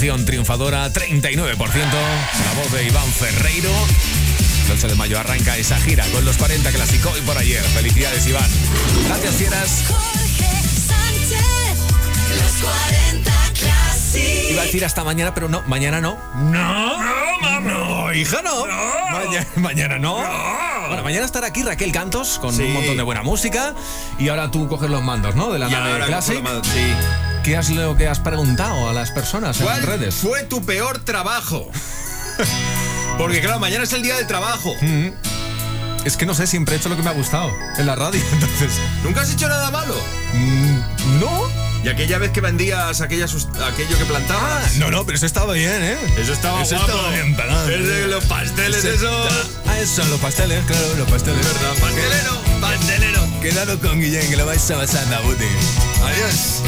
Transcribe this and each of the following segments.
canción triunfadora, 39%. La voz de Iván Ferreiro. El 8 de mayo arranca esa gira con los 40 clásico y por ayer. Felicidades, Iván. Gracias, fieras. Jorge Sánchez, los 40 Classic. Iba a decir hasta mañana, pero no, mañana no. No, no, mamá. No, hija, no. Maña- mañana no. Bueno, mañana estará aquí Raquel Cantos con Sí. un montón de buena música. Y ahora tú coges los mandos, ¿no? De la Y nave Classic. sí. ¿Qué es lo que has preguntado a las personas en ¿Cuál redes? fue tu peor trabajo? Porque claro, mañana es el día del trabajo. Es que no sé, siempre he hecho lo que me ha gustado en la radio, entonces. ¿Nunca has hecho nada malo? mm, ¿No? ¿Y aquella vez que vendías aquello que plantabas? Ah, no, no, pero eso estaba bien, ¿eh? Eso estaba Eso guapo. estaba bien pelado. Es de los pasteles esos. Ah, eso, los pasteles, claro, los pasteles. ¿Verdad? Pastelero, pastelero. Quedado con Guillén, que lo vais a pasar, Nabuti. Adiós.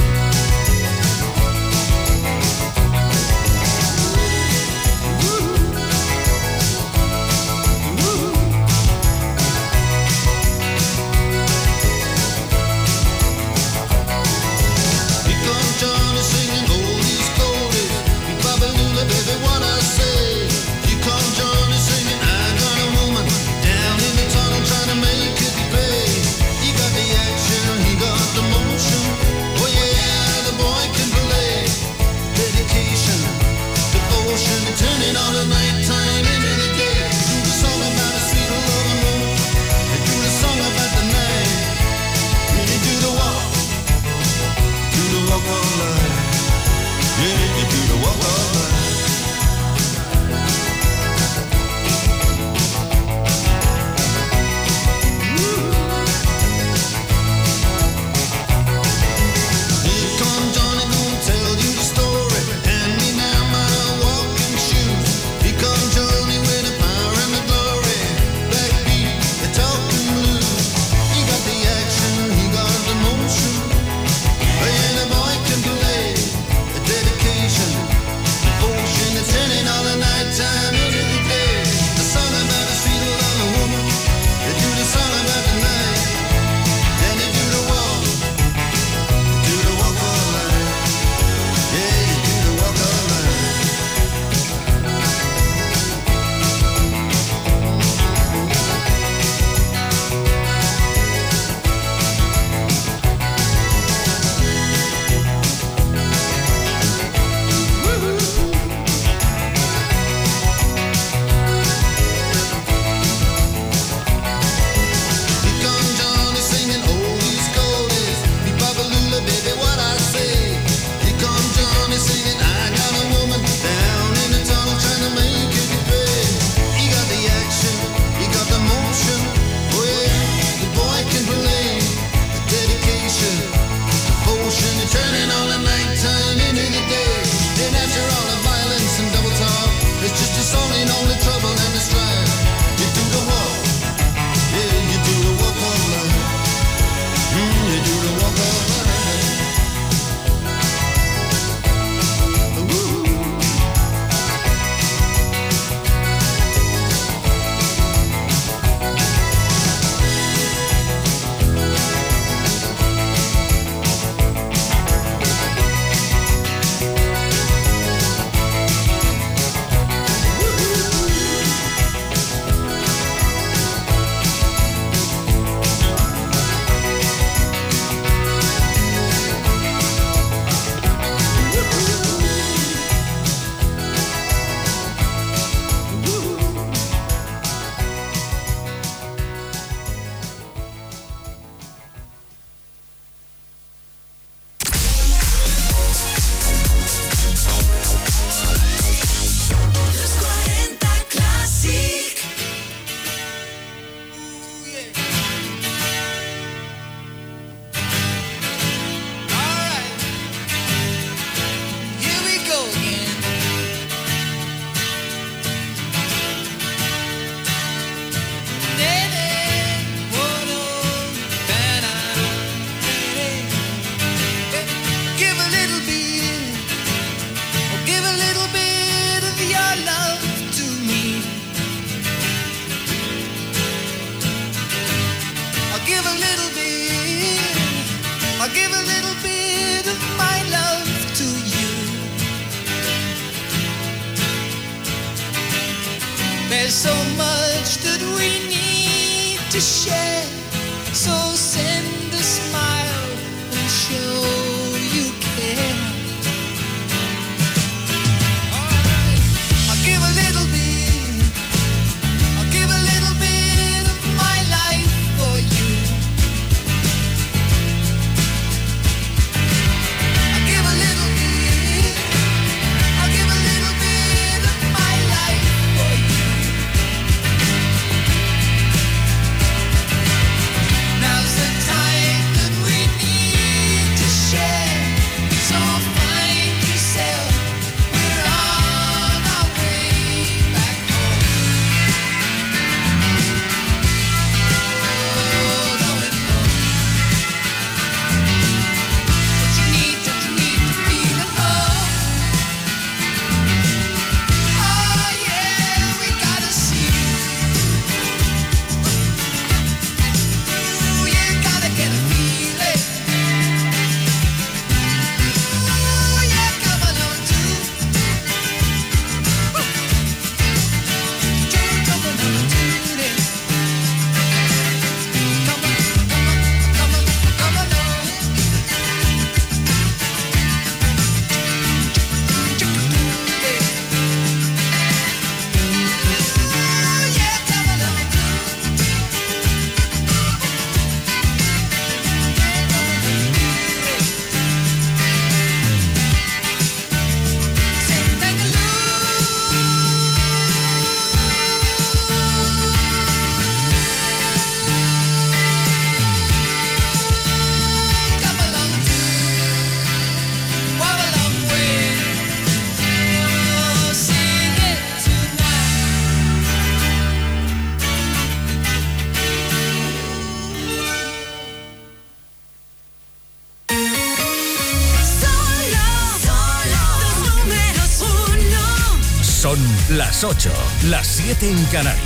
En Canarias.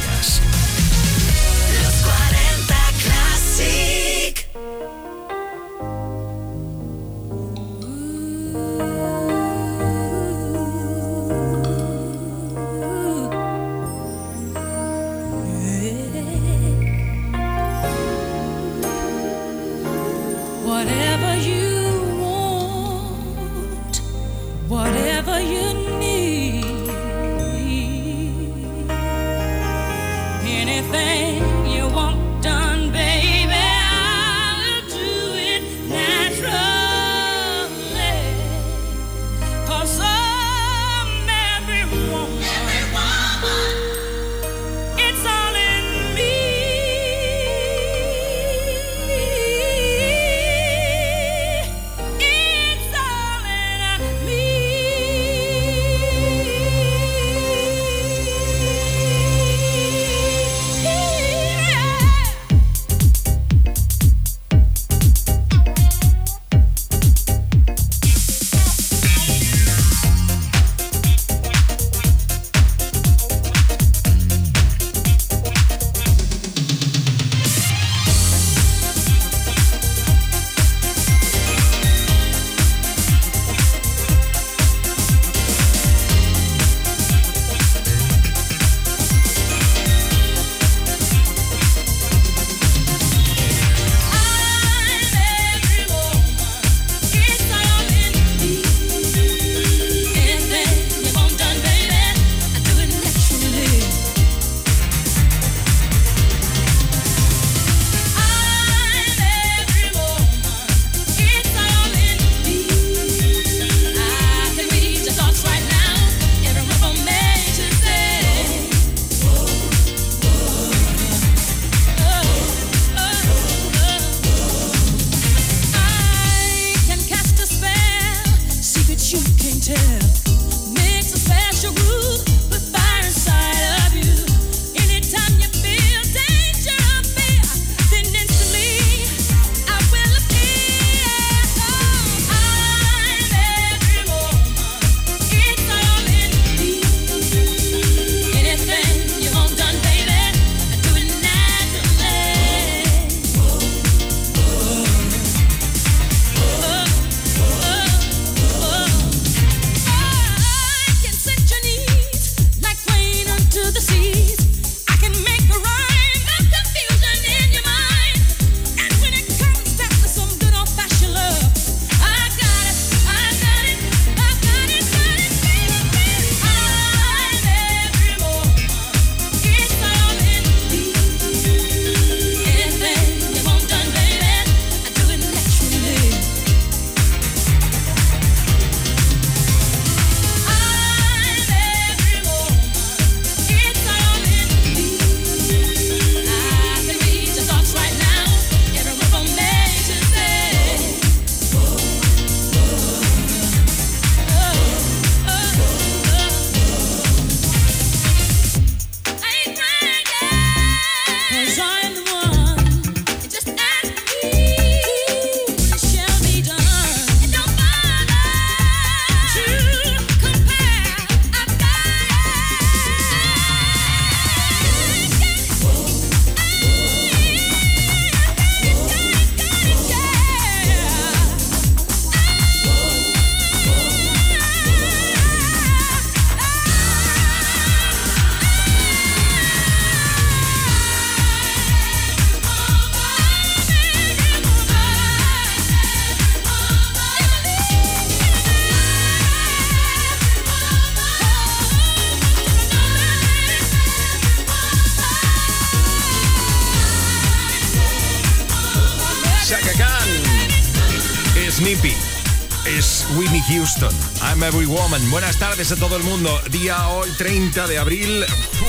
Buenas tardes a todo el mundo. Día hoy 30 de abril,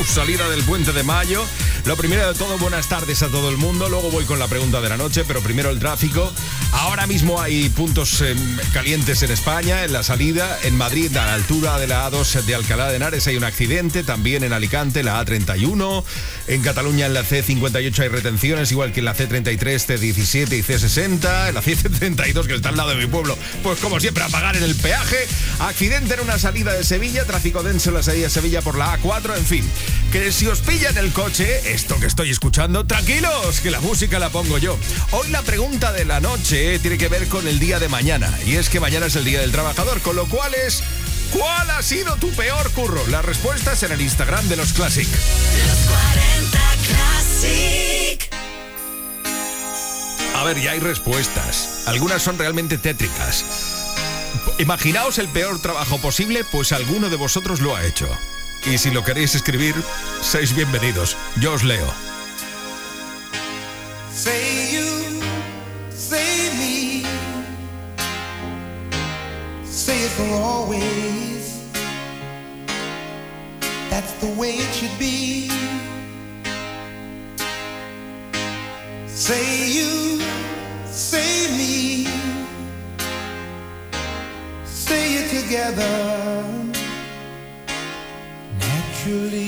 salida del puente de mayo. Lo primero de todo, buenas tardes a todo el mundo. Luego voy con la pregunta de la noche, pero primero el tráfico. Ahora mismo hay puntos eh, calientes en España, en la salida. En Madrid, a la altura de la A2 de Alcalá de Henares, hay un accidente. También en Alicante, la A31. En Cataluña, en la C58 hay retenciones, igual que en la C33, C17 y C60. En la C32, que está al lado de mi pueblo, pues como siempre, a pagar en el peaje. Accidente en una salida de Sevilla, tráfico denso en la salida de Sevilla por la A4. En fin, que si os pilla en el coche, esto que estoy escuchando, tranquilos, que la música la pongo yo. Hoy la pregunta de la noche tiene que ver con el día de mañana. Y es que mañana es el Día del Trabajador, con lo cual es... ¿Cuál ha sido tu peor curro? Las respuestas en el Instagram de los Classic. A ver, ya hay respuestas. Algunas son realmente tétricas. Imaginaos el peor trabajo posible, pues alguno de vosotros lo ha hecho. Y si lo queréis escribir, sois bienvenidos. Yo os leo. Say you, say me, say it for always. That's the way it should be. Say you, me, say it together naturally.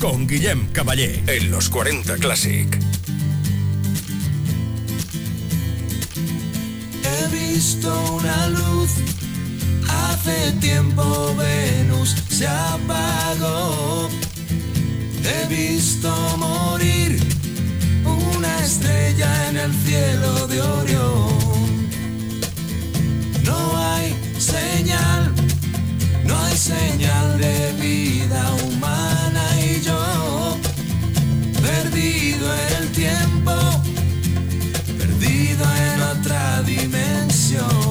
Con Guillem Caballé. En los 40 Classic. He visto una luz. Hace tiempo Venus se apagó. He visto morir una estrella en el cielo de Orión. No hay señal, no hay señal de vida humana perdido en el tiempo, perdido en otra dimensión.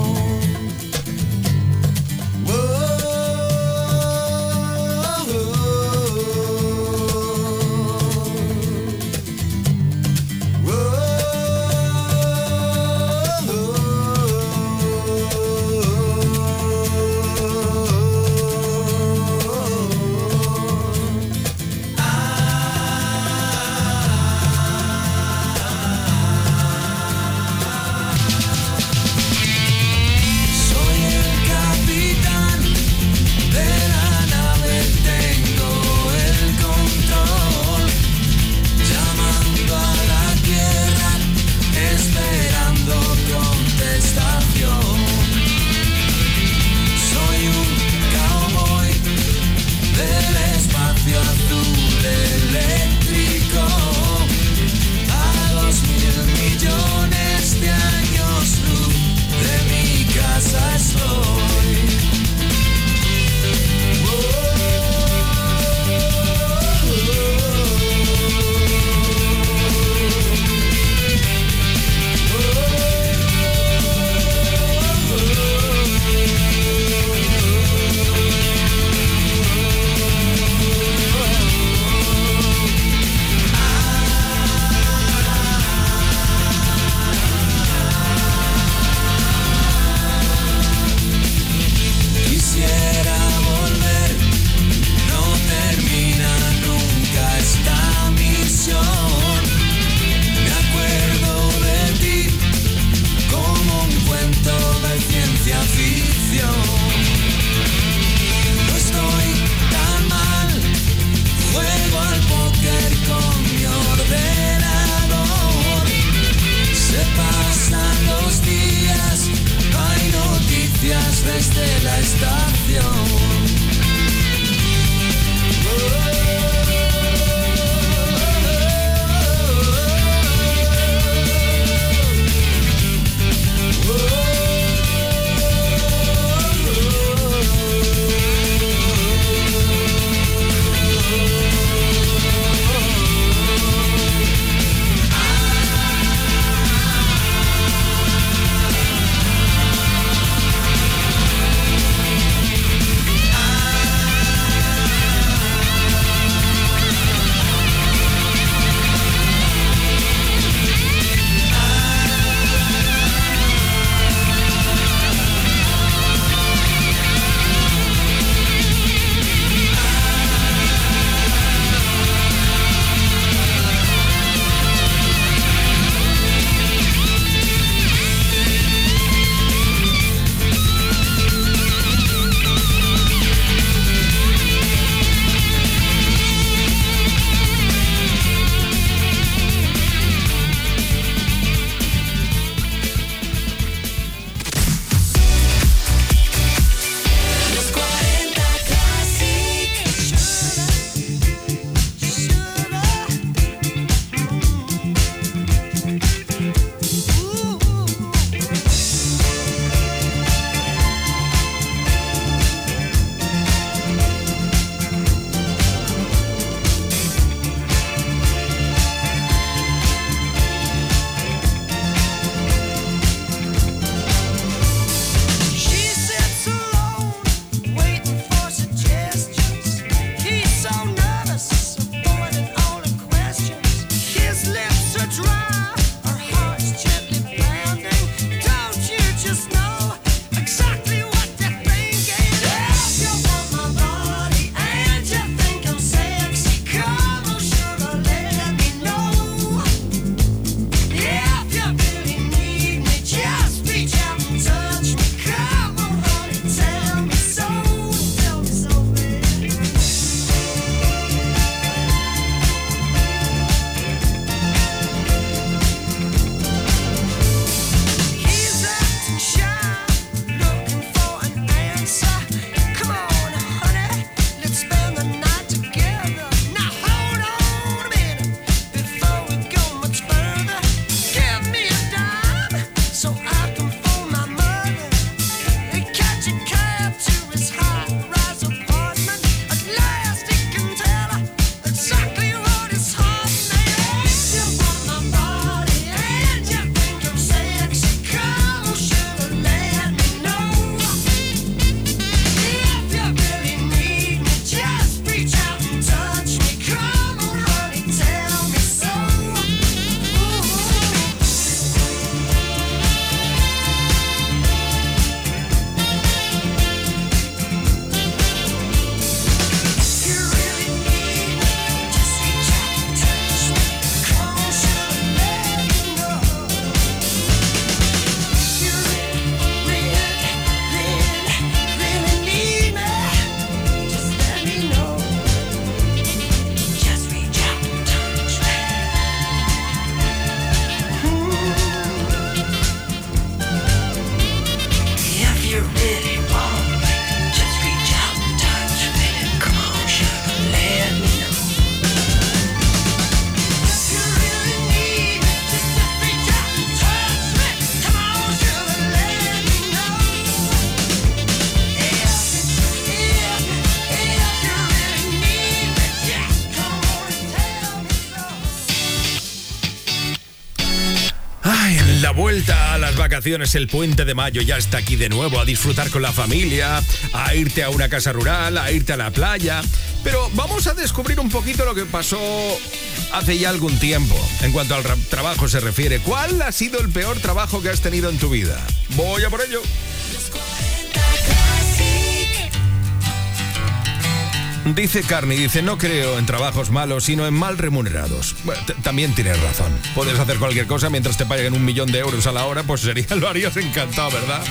Vacaciones, el puente de mayo ya está aquí de nuevo, a disfrutar con la familia, a irte a una casa rural, a irte a la playa. Pero vamos a descubrir un poquito lo que pasó hace ya algún tiempo en cuanto al ra- trabajo se refiere. ¿Cuál ha sido el peor trabajo que has tenido en tu vida? Voy a por ello. Dice Carney, dice, no creo en trabajos malos, sino en mal remunerados. También tienes razón. Puedes hacer cualquier cosa mientras te paguen un millón de euros a la hora, pues sería, lo harías encantado, ¿verdad?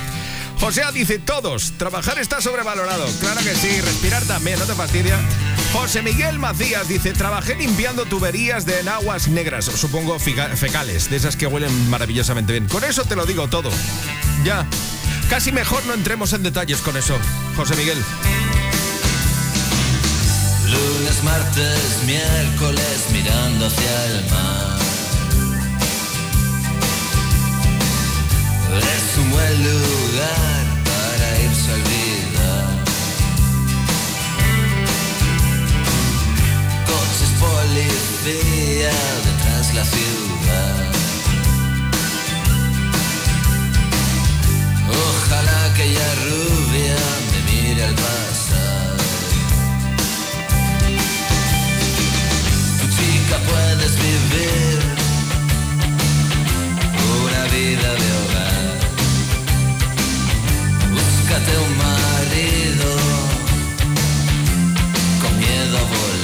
José dice, todos, trabajar está sobrevalorado. Claro que sí, respirar también, no te fastidia. José Miguel Macías dice, trabajé limpiando tuberías de enaguas negras, supongo fecales, de esas que huelen maravillosamente bien. Con eso te lo digo todo. Ya. Casi mejor no entremos en detalles con eso, José Miguel. Lunes, martes, miércoles, mirando hacia el mar. Es un buen lugar para irse a olvidar. Coches policía detrás la ciudad. Ojalá aquella rubia me mire al pasar. puedes vivir una vida de hogar. Búscate un marido con miedo a volar.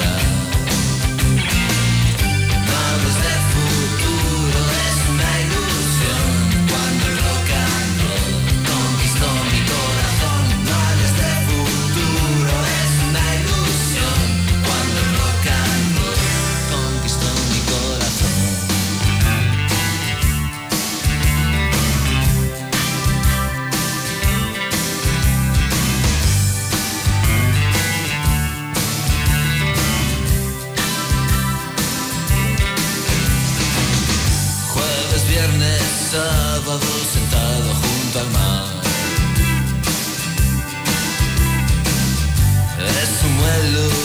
sábado sentado junto al mar. Es un vuelo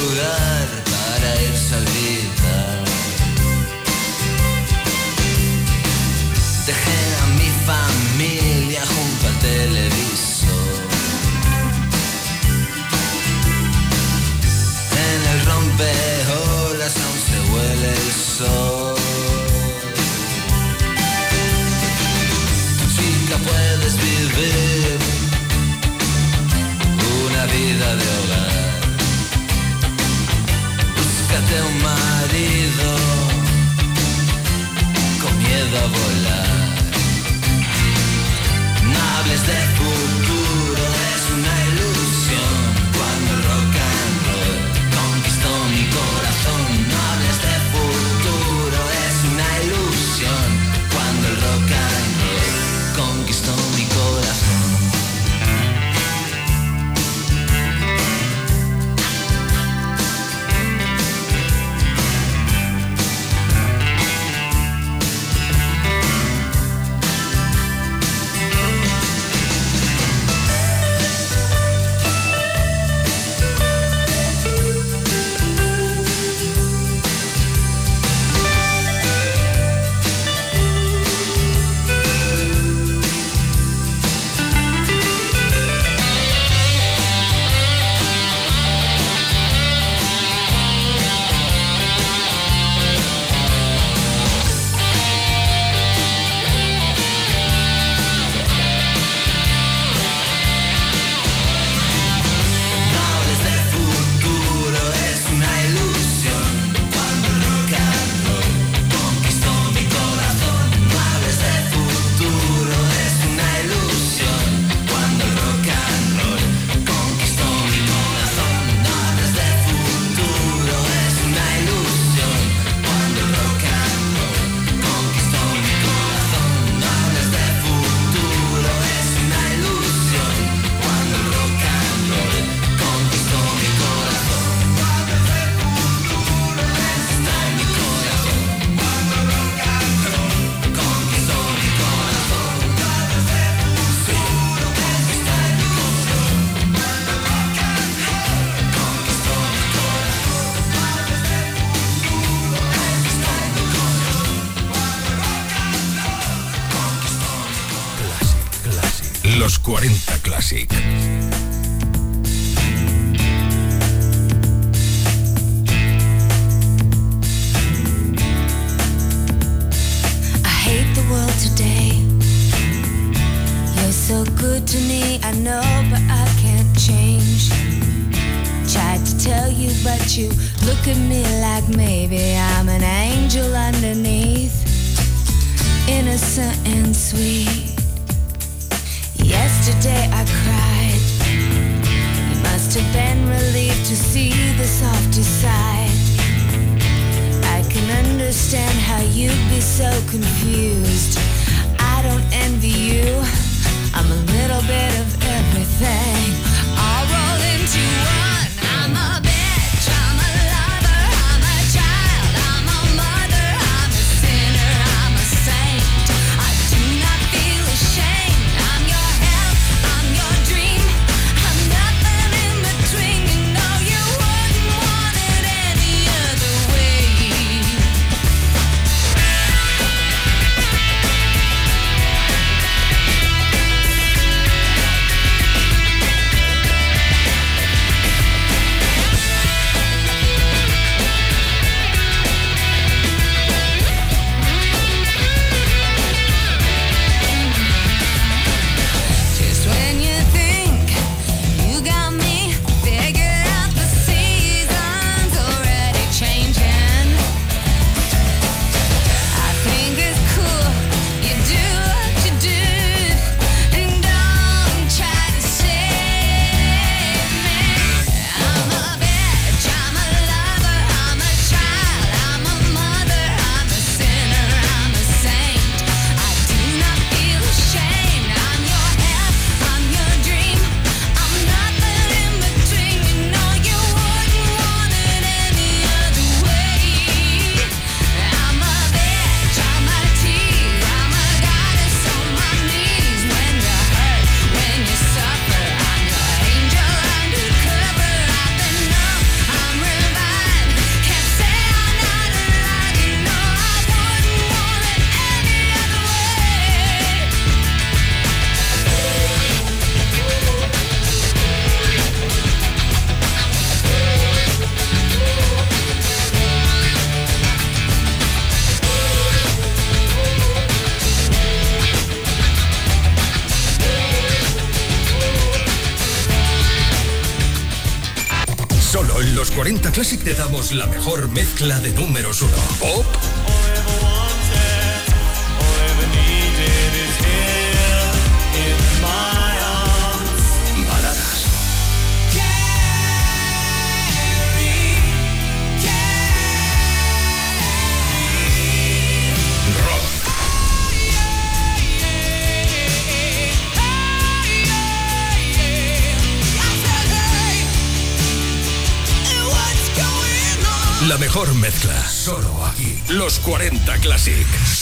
la mejor mezcla de números uno.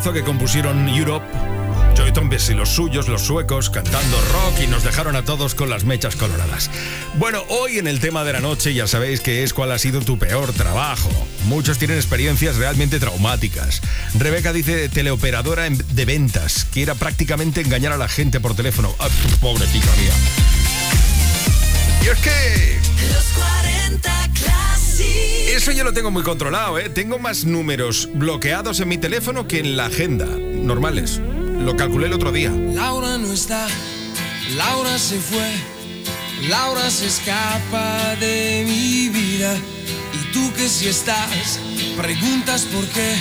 Que compusieron Europe, Joy Tombes y los suyos, los suecos, cantando rock y nos dejaron a todos con las mechas coloradas. Bueno, hoy en el tema de la noche ya sabéis que es cuál ha sido tu peor trabajo. Muchos tienen experiencias realmente traumáticas. Rebeca dice teleoperadora de ventas, que era prácticamente engañar a la gente por teléfono. Ah, pobrecita mía. Y es que Los 40 Classic. Eso yo lo tengo muy controlado, ¿eh? Tengo más números bloqueados en mi teléfono que en la agenda, normales. Lo calculé el otro día. Laura no está, Laura se fue, Laura se escapa de mi vida. Y tú que si estás, preguntas por qué.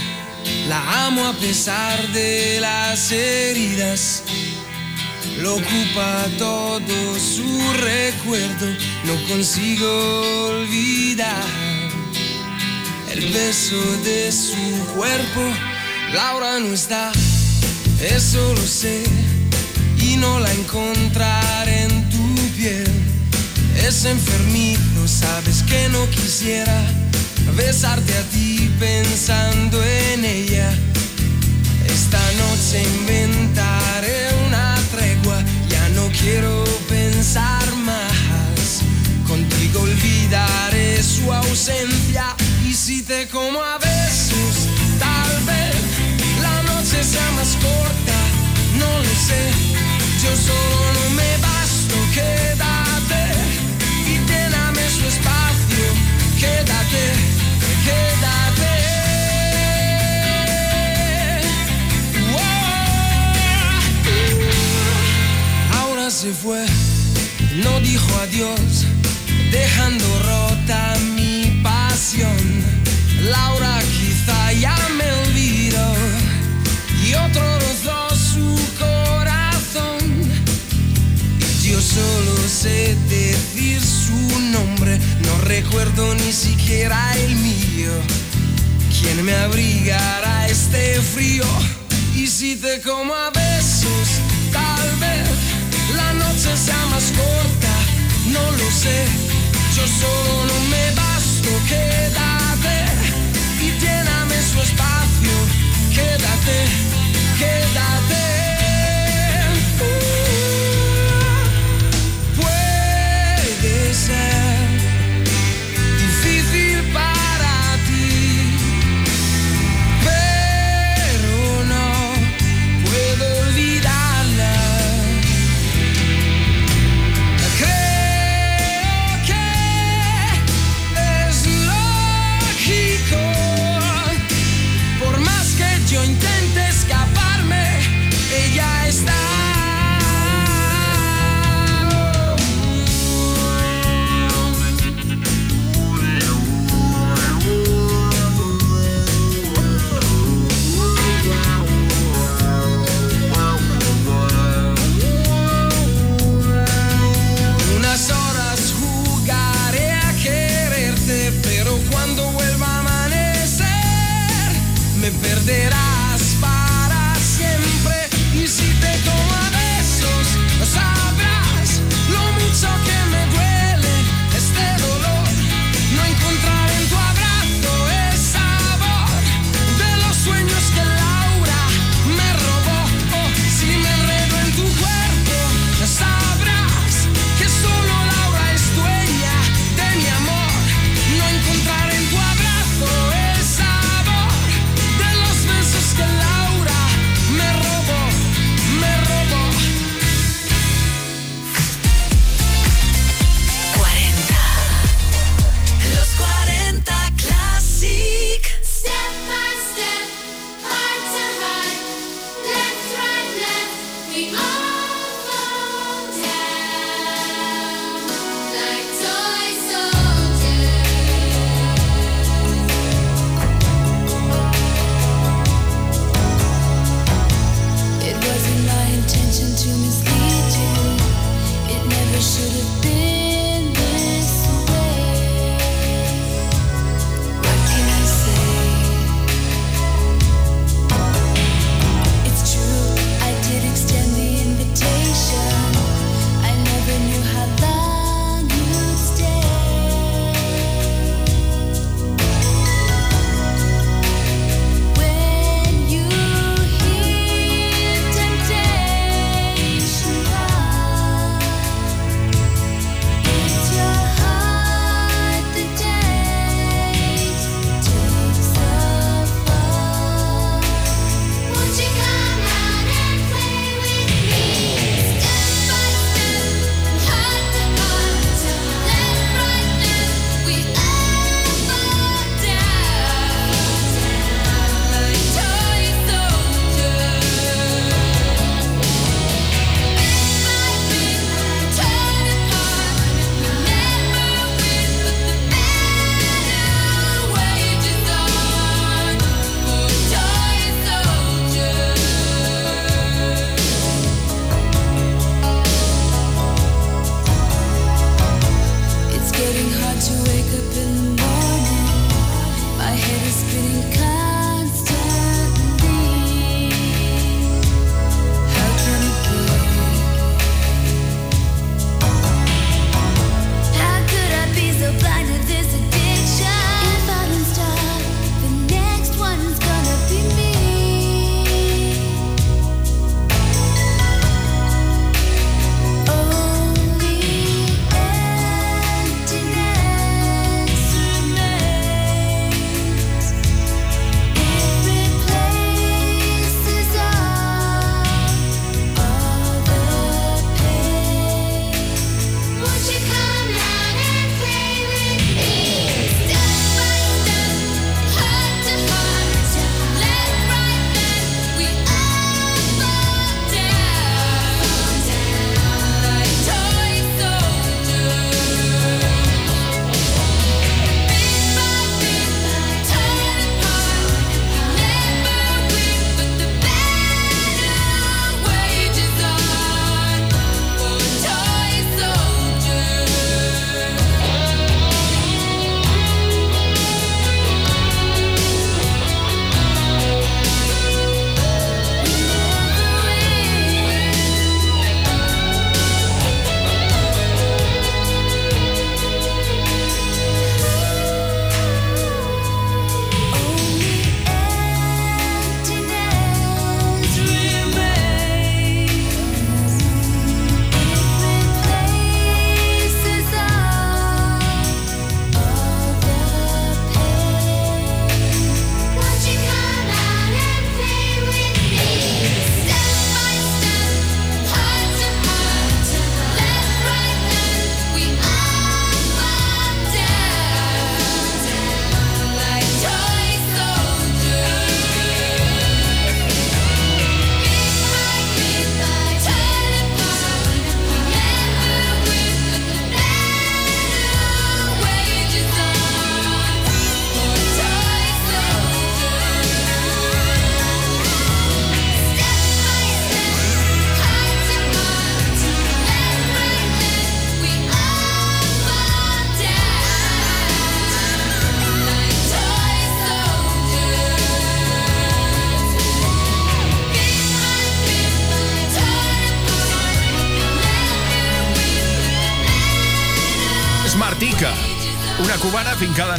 La amo a pesar de las heridas. Lo ocupa todo su recuerdo, no consigo olvidar el beso de su cuerpo. Laura no está, eso lo sé, y no la encontraré en tu piel. Es enfermizo, sabes que no quisiera besarte a ti pensando en ella. Esta noche inventaré una tregua, ya no quiero pensar más. Contigo olvidaré su ausencia. Y si te como a besos, tal vez la noche sea más corta, no lo sé. Yo solo no me basto, quédate y lléname su espacio, quédate, quédate. Ahora se fue, no dijo adiós, dejando rota mi pasión. Laura quizá ya me olvidó y otro rozó su corazón. Yo solo sé decir su nombre, no recuerdo ni siquiera el mío. ¿Quién me abrigará este frío? Y si te como a besos, tal vez la noche sea más corta, no lo sé. Yo solo me basto, quédate y lléname su espacio, quédate, quédate.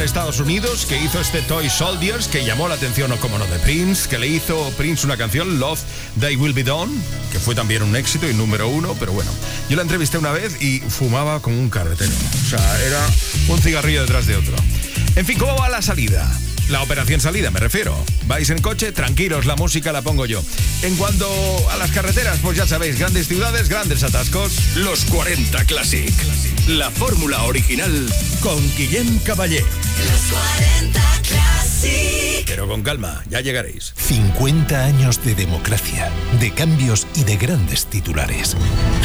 En Estados Unidos que hizo este Toy Soldiers que llamó la atención, o como no, de Prince, que le hizo Prince una canción, Love, They Will Be Done, que fue también un éxito y número uno, pero bueno, yo la entrevisté una vez y fumaba como un carretero. O sea, era un cigarrillo detrás de otro. En fin, ¿cómo va la salida? La operación salida, me refiero. Vais en coche, tranquilos, la música la pongo yo. En cuanto a las carreteras, pues ya sabéis, grandes ciudades, grandes atascos. Los 40 Classic. La fórmula original con Guillem Caballé. Los 40 Classic. Pero con calma, ya llegaréis. 50 años de democracia, de cambios y de grandes titulares.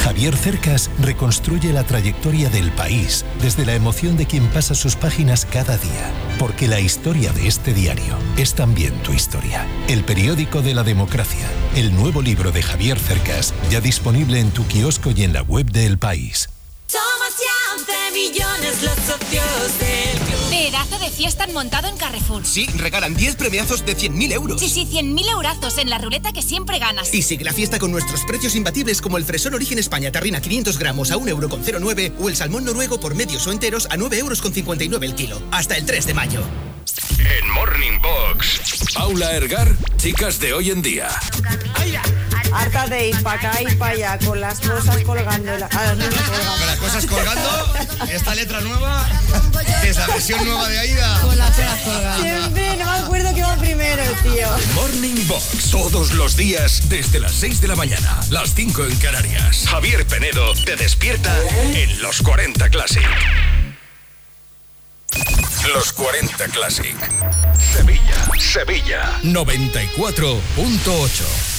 Javier Cercas reconstruye la trayectoria del país desde la emoción de quien pasa sus páginas cada día. Porque la historia de este diario es también tu historia. El periódico de la democracia. El nuevo libro de Javier Cercas, ya disponible en tu kiosco y en la web de El País. Somos ya 11 millones los socios del club. Pedazo de fiesta han montado en Carrefour. Sí, regalan 10 premiazos de 100.000 euros. Sí, sí, 100.000 eurazos en la ruleta que siempre ganas. Y sigue la fiesta con nuestros precios imbatibles como el fresón origen España tarrina 500 gramos a 1,09€ o el salmón noruego por medios o enteros a 9,59 euros el kilo. Hasta el 3 de mayo. En Morning Box, Paula Ergar, chicas de hoy en día. Harta de ir para acá y para allá con las cosas colgando. la- a los niños colgando. Con las cosas colgando, esta letra nueva, es la versión nueva de Aida. Con las cosas colgando. Siempre, no me acuerdo que va primero, tío. Morning Box, todos los días desde las 6 de la mañana, las 5 en Canarias. Javier Penedo te despierta en los 40 Classic. Los 40 Classic. Sevilla, Sevilla. 94.8.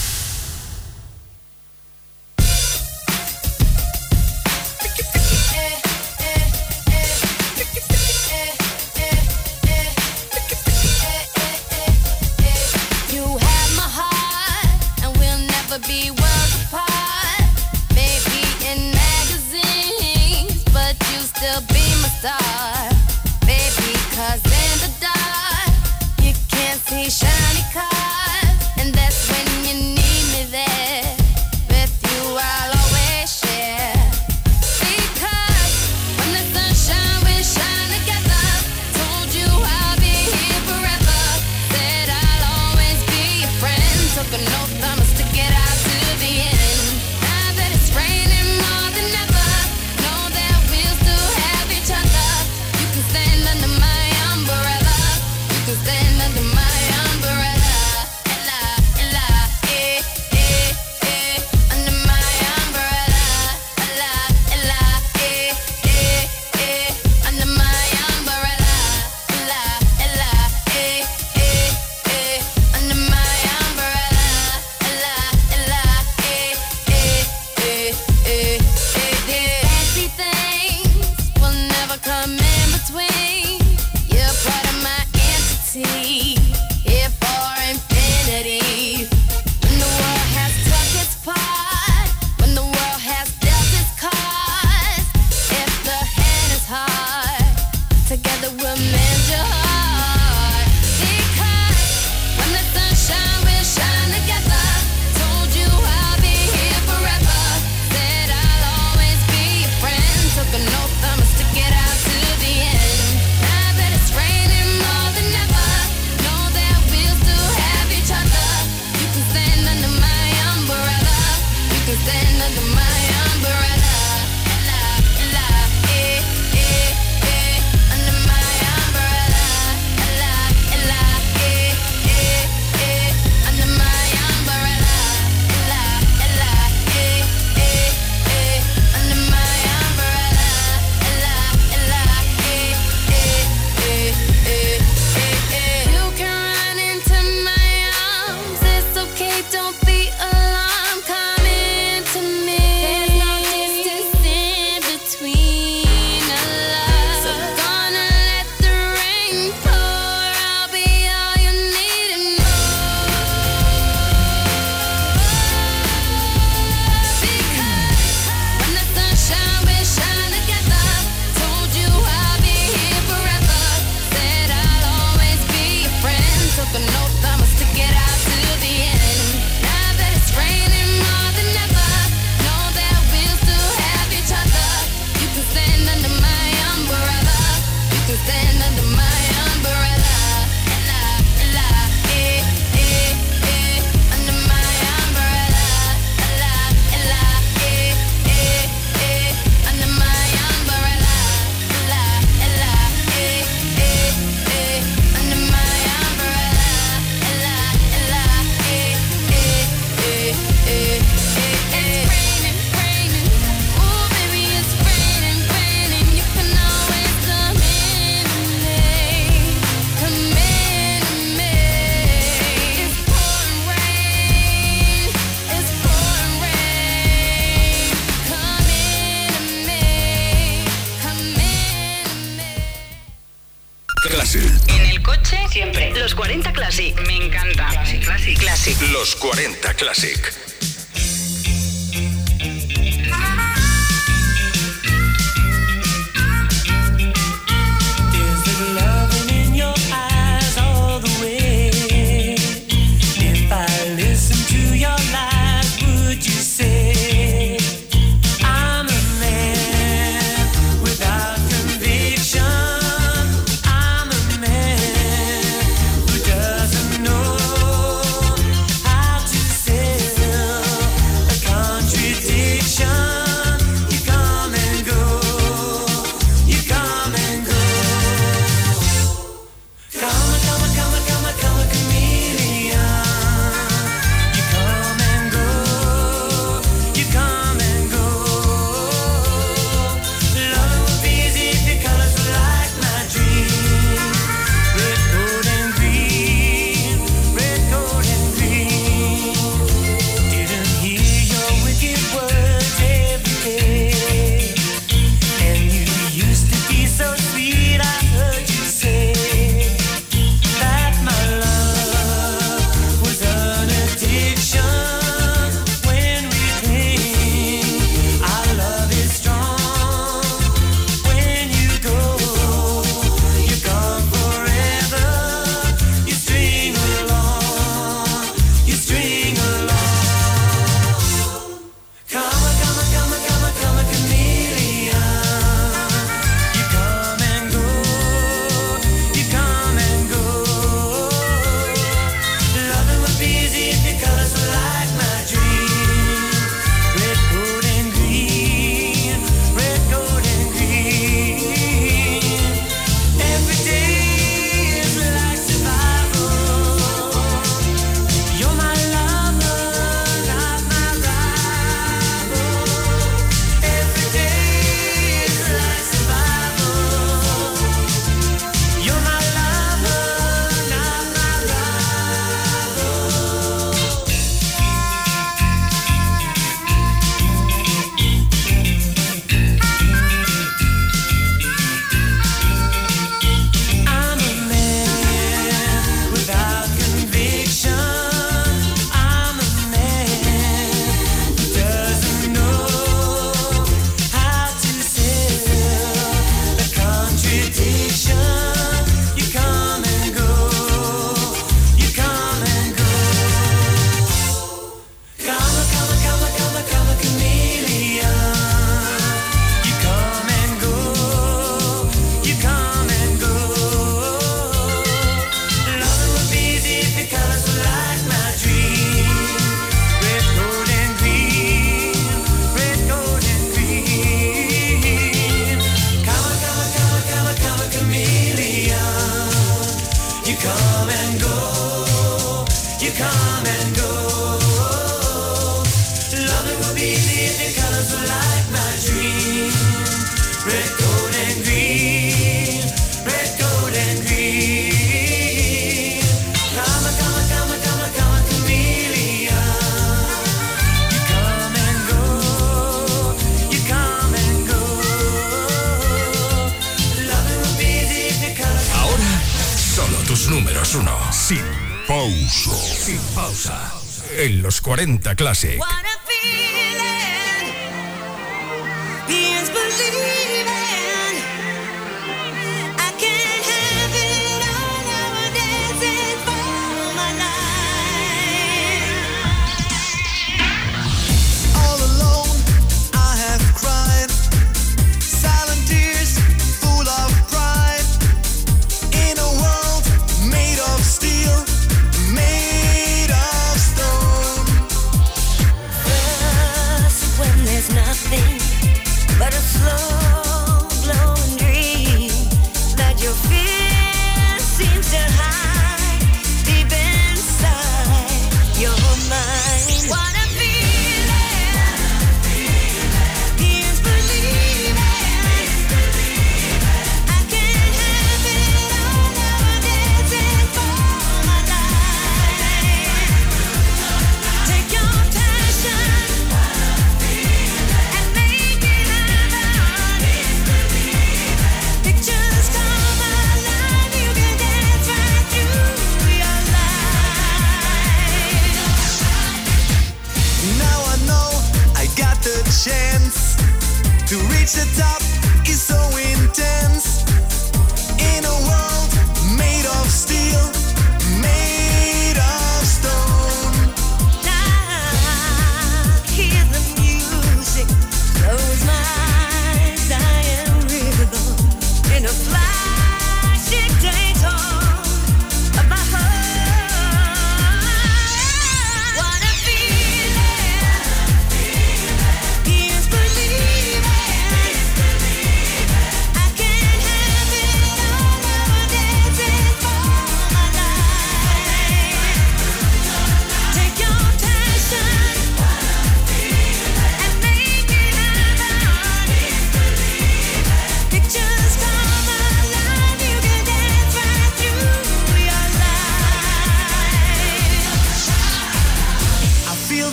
40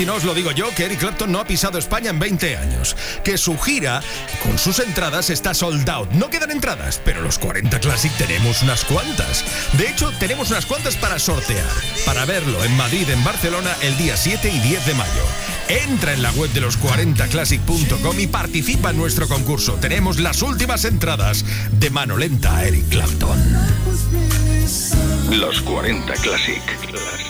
si no os lo digo yo, que Eric Clapton no ha pisado España en 20 años. Que su gira, con sus entradas, está sold out. No quedan entradas, pero los 40 Classic tenemos unas cuantas. De hecho, tenemos unas cuantas para sortear. Para verlo en Madrid, en Barcelona, el día 7 y 10 de mayo. Entra en la web de los40classic.com y participa en nuestro concurso. Tenemos las últimas entradas de mano lenta a Eric Clapton. Los 40 Classic.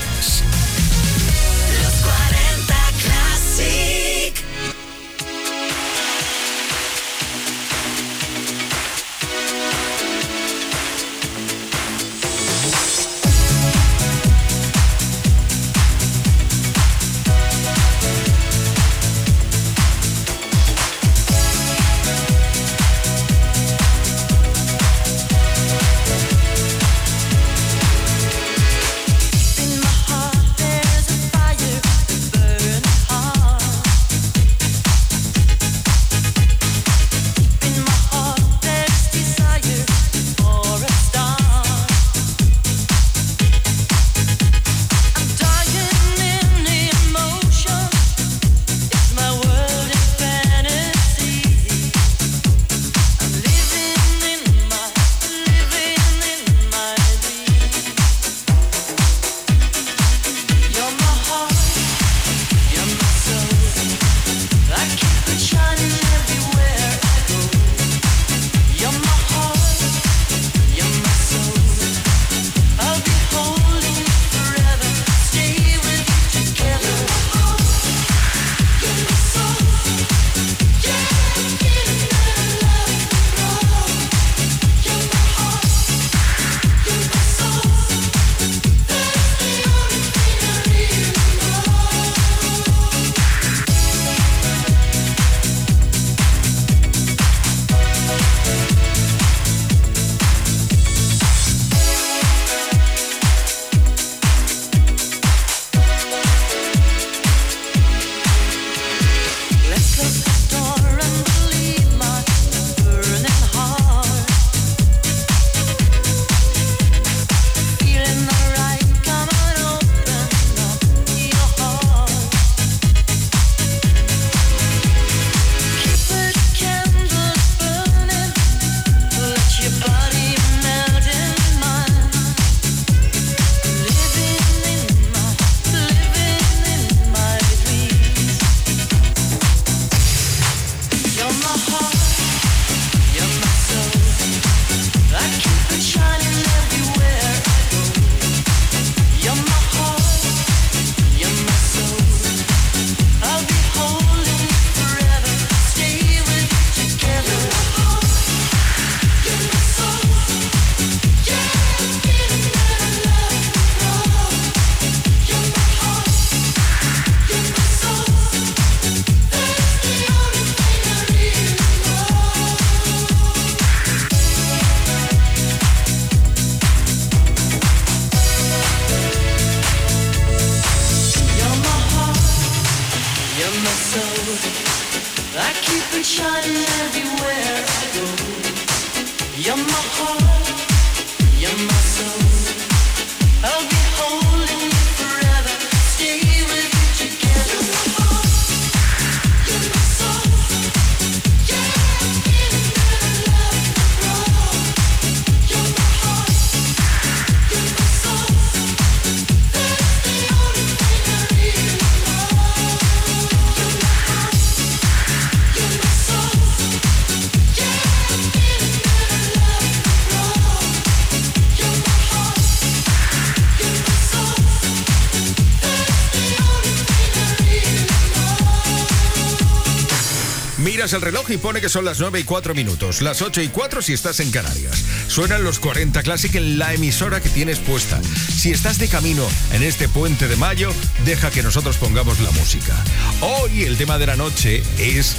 El reloj y pone que son las 9 y 4 minutos, las 8 y 4 si estás en Canarias. Suenan los 40 Classic en la emisora que tienes puesta. Si estás de camino en este puente de mayo, deja que nosotros pongamos la música. Hoy el tema de la noche es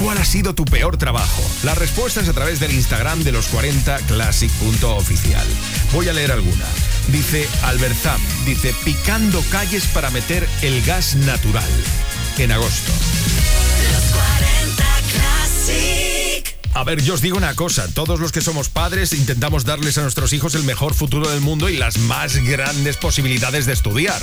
¿Cuál ha sido tu peor trabajo? Las respuestas a través del Instagram de los 40 classic.oficial. Voy a leer alguna. Dice Alberzam, dice picando calles para meter el gas natural en agosto. A ver, yo os digo una cosa, todos los que somos padres intentamos darles a nuestros hijos el mejor futuro del mundo y las más grandes posibilidades de estudiar.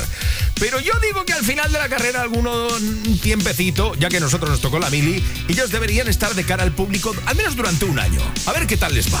Pero yo digo que al final de la carrera alguno un tiempecito, ya que nosotros nos tocó la mili, ellos deberían estar de cara al público al menos durante un año. A ver qué tal les va.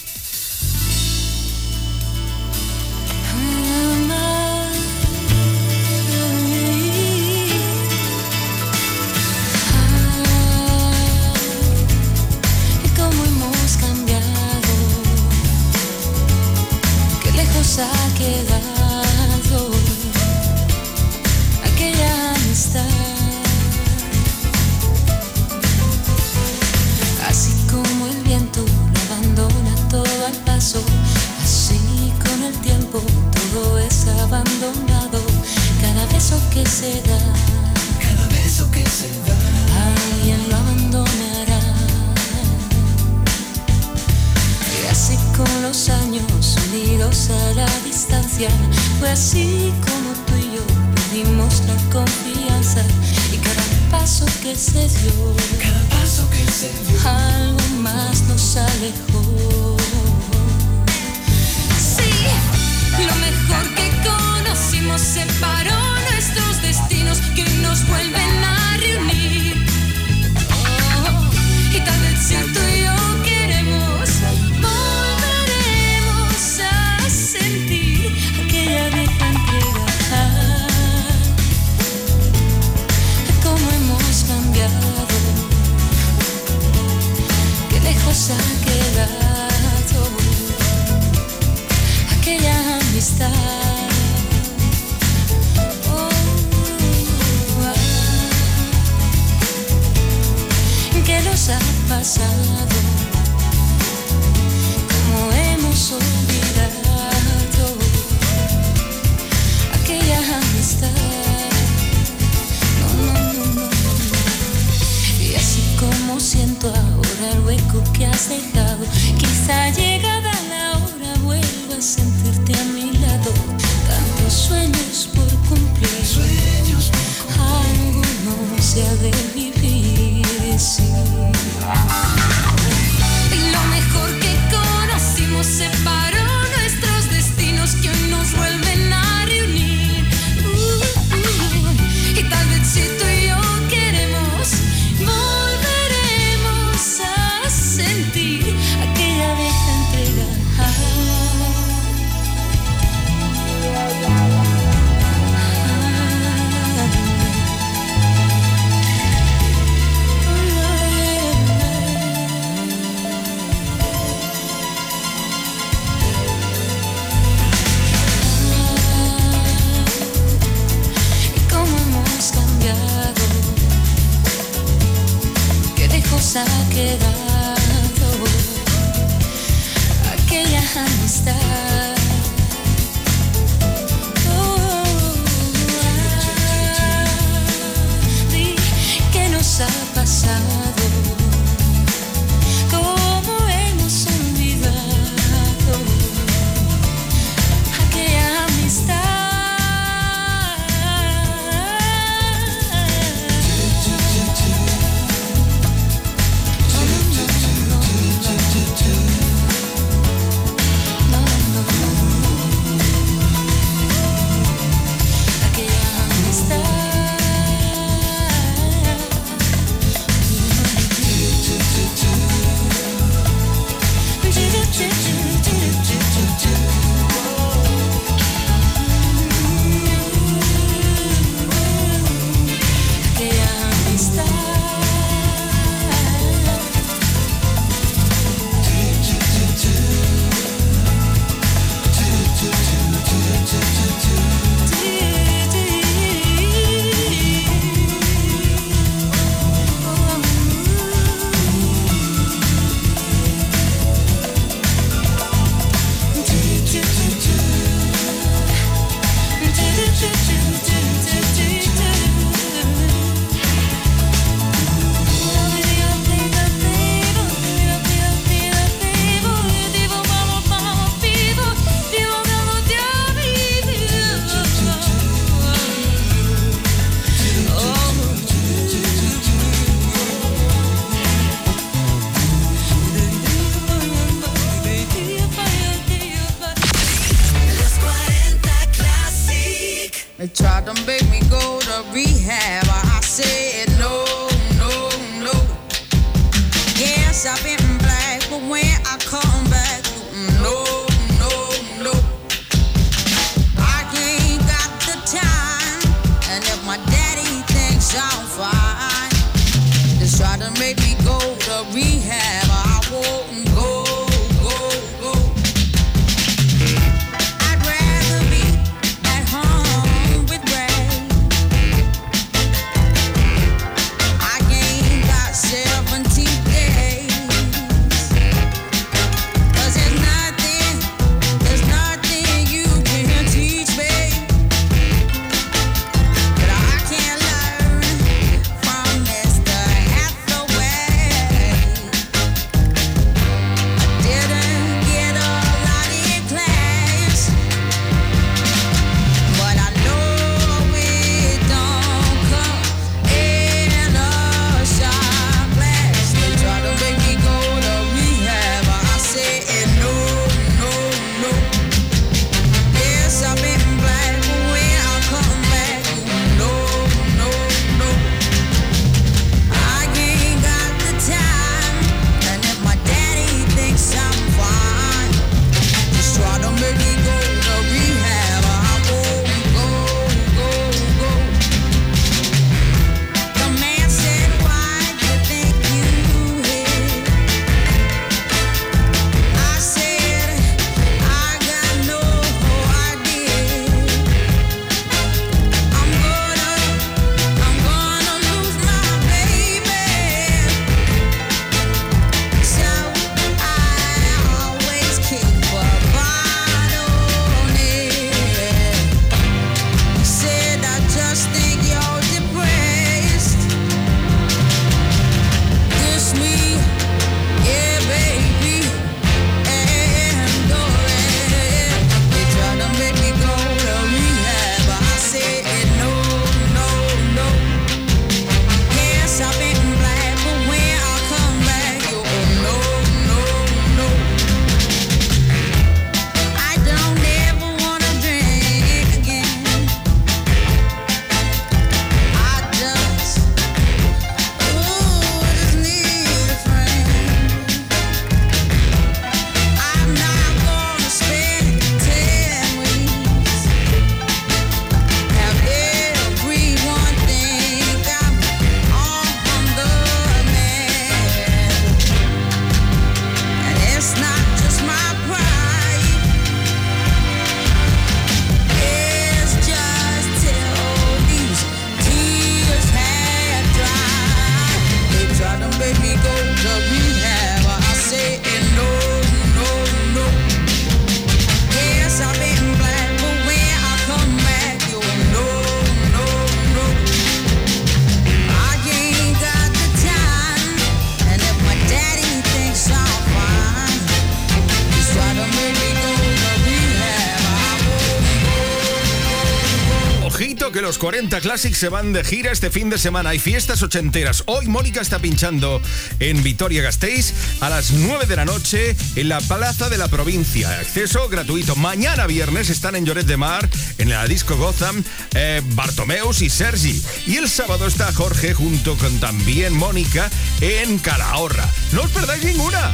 Classic se van de gira este fin de semana. Hay fiestas ochenteras. Hoy Mónica está pinchando en Vitoria-Gasteiz a las 9 de la noche en la Plaza de la Provincia. Acceso gratuito. Mañana viernes están en Lloret de Mar, en la disco Gotham, eh, Bartomeus y Sergi. Y el sábado está Jorge junto con también Mónica en Calahorra. No os perdáis ninguna.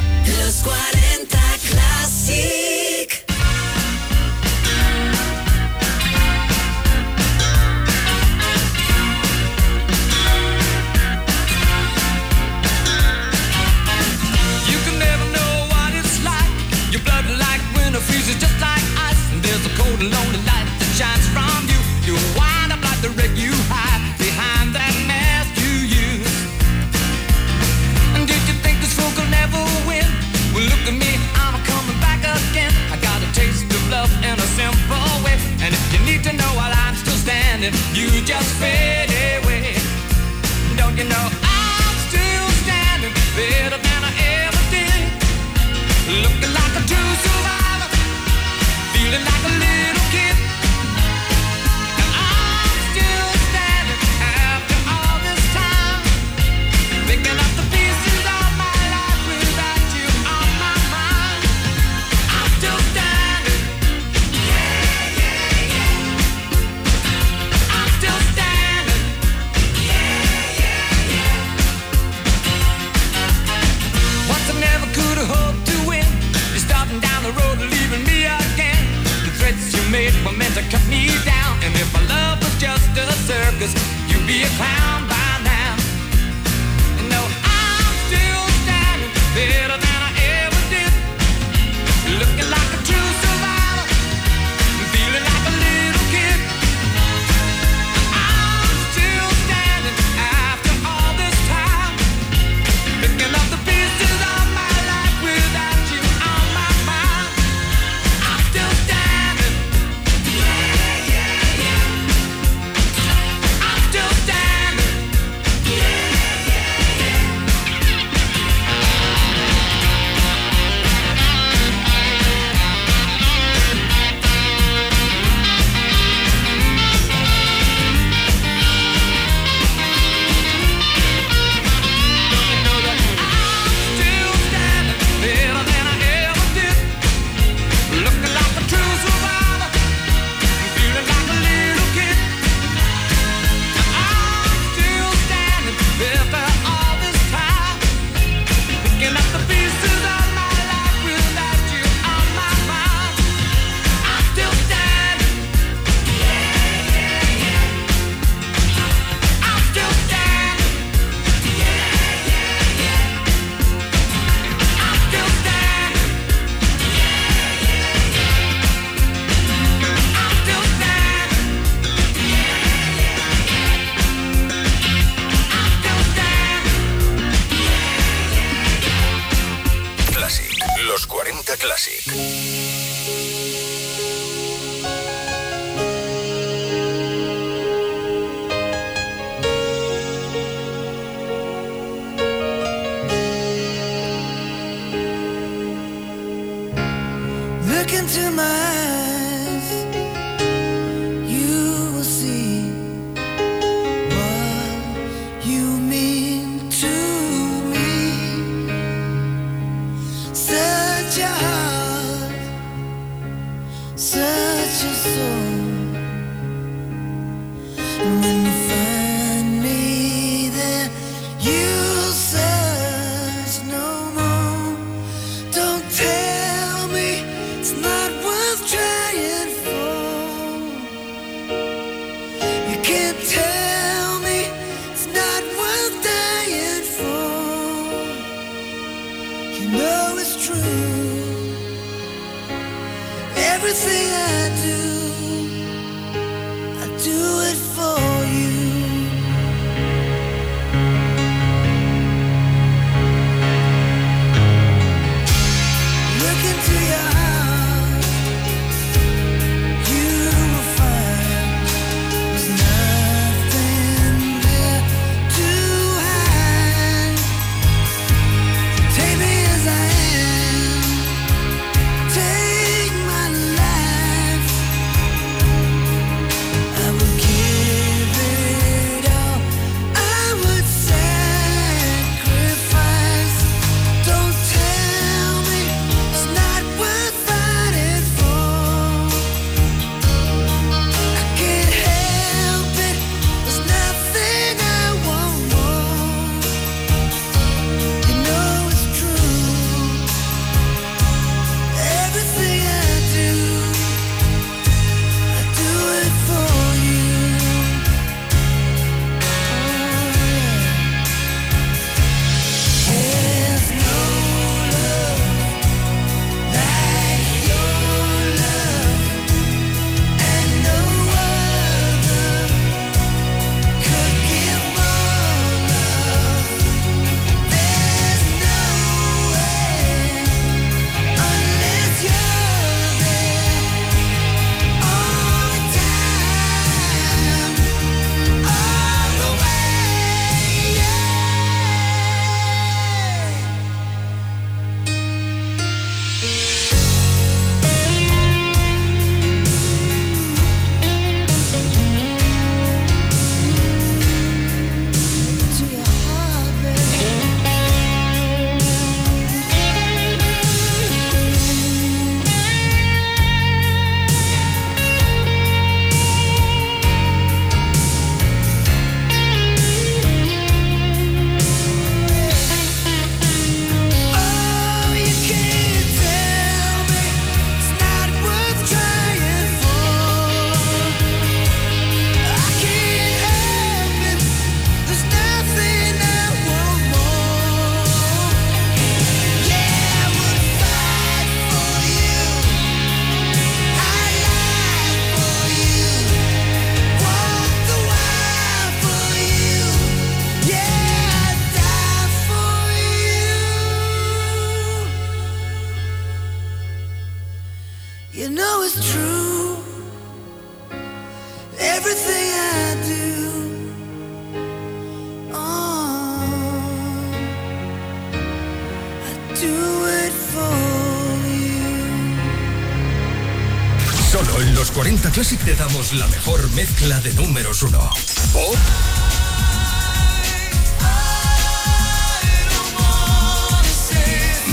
Music te damos la mejor mezcla de números uno. Pop.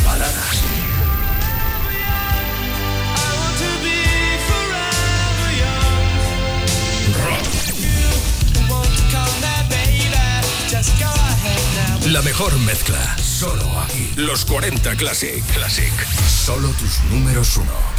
Baladas. Rock. La mejor mezcla, solo aquí. Los 40 Classic. Classic. Solo tus números uno.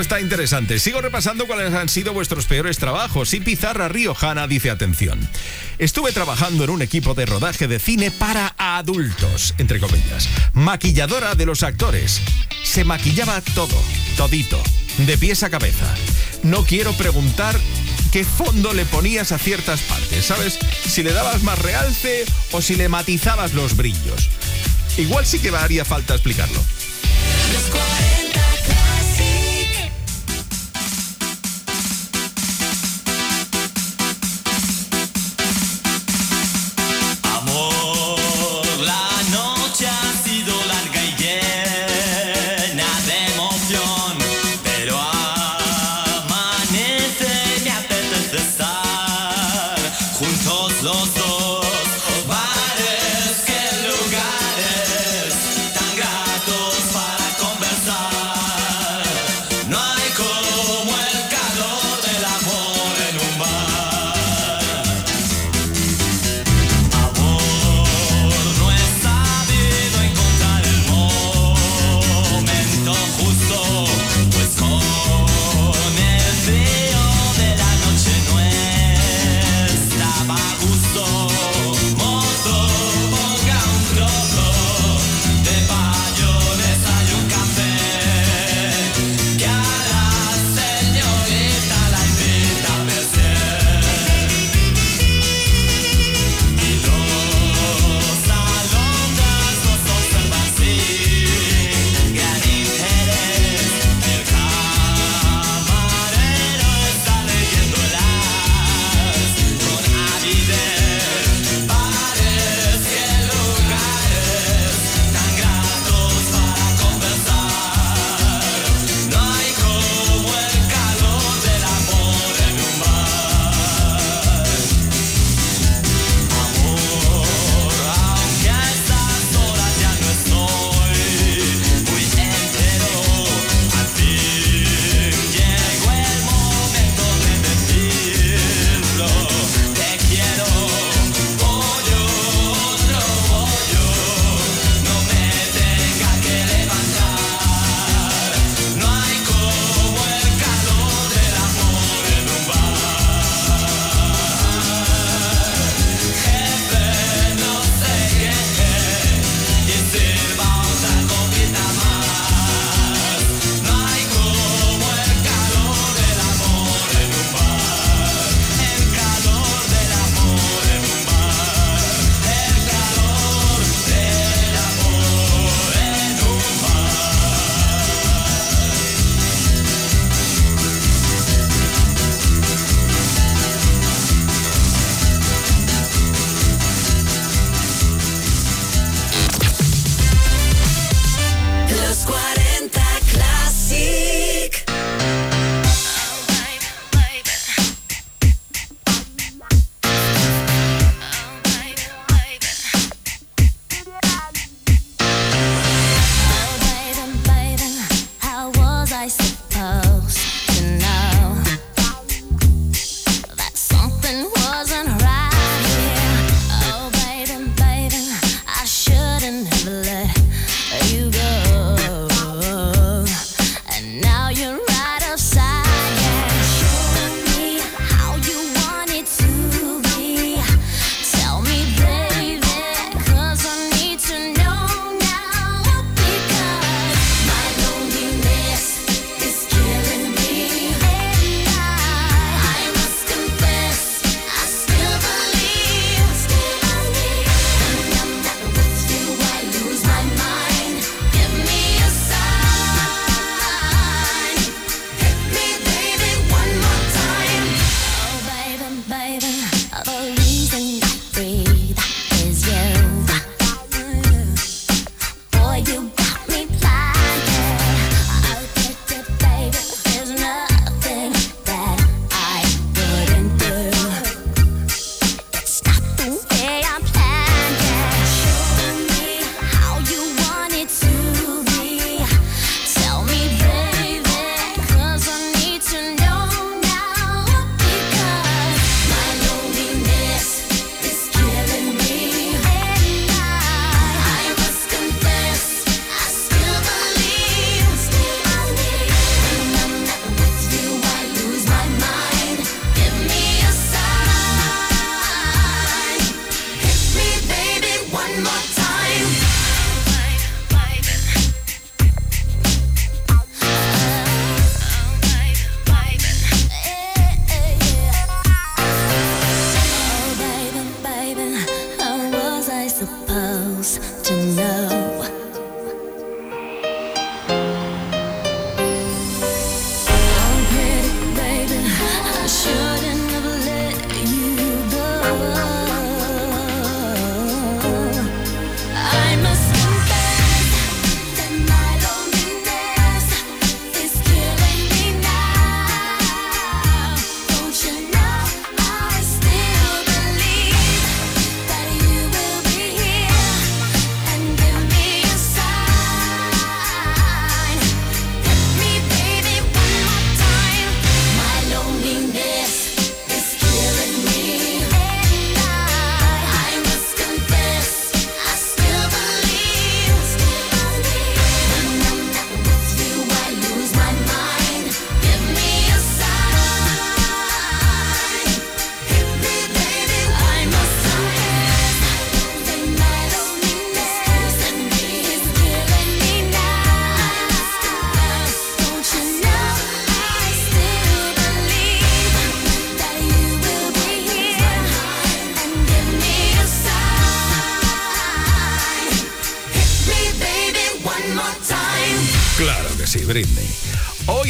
Está interesante. Sigo repasando cuáles han sido vuestros peores trabajos. Y Pizarra Riojana dice atención. Estuve trabajando en un equipo de rodaje de cine para adultos, entre comillas. Maquilladora de los actores. Se maquillaba todo, todito, de pies a cabeza. No quiero preguntar qué fondo le ponías a ciertas partes, ¿sabes? Si le dabas más realce o si le matizabas los brillos. Igual sí que haría falta explicarlo.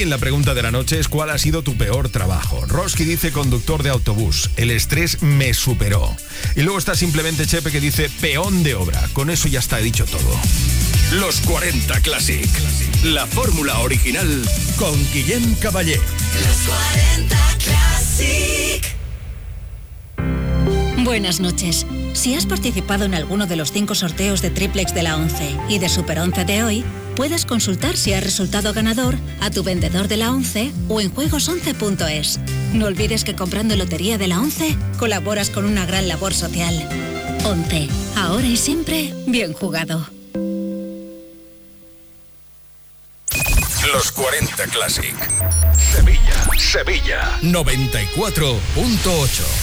La pregunta de la noche es ¿cuál ha sido tu peor trabajo? Roski dice conductor de autobús, el estrés me superó. Y luego está simplemente Chepe que dice peón de obra, con eso ya está dicho todo. Los 40 Classic, la fórmula original con Guillem Caballé. Los 40 Classic. Buenas noches. Si has participado en alguno de los cinco sorteos de triplex de la 11 y de Super 11 de hoy, puedes consultar si has resultado ganador a tu vendedor de la 11 o en juegos11.es. No olvides que comprando Lotería de la 11 colaboras con una gran labor social. 11. Ahora y siempre, bien jugado. Los 40 Classic. Sevilla. Sevilla. 94.8.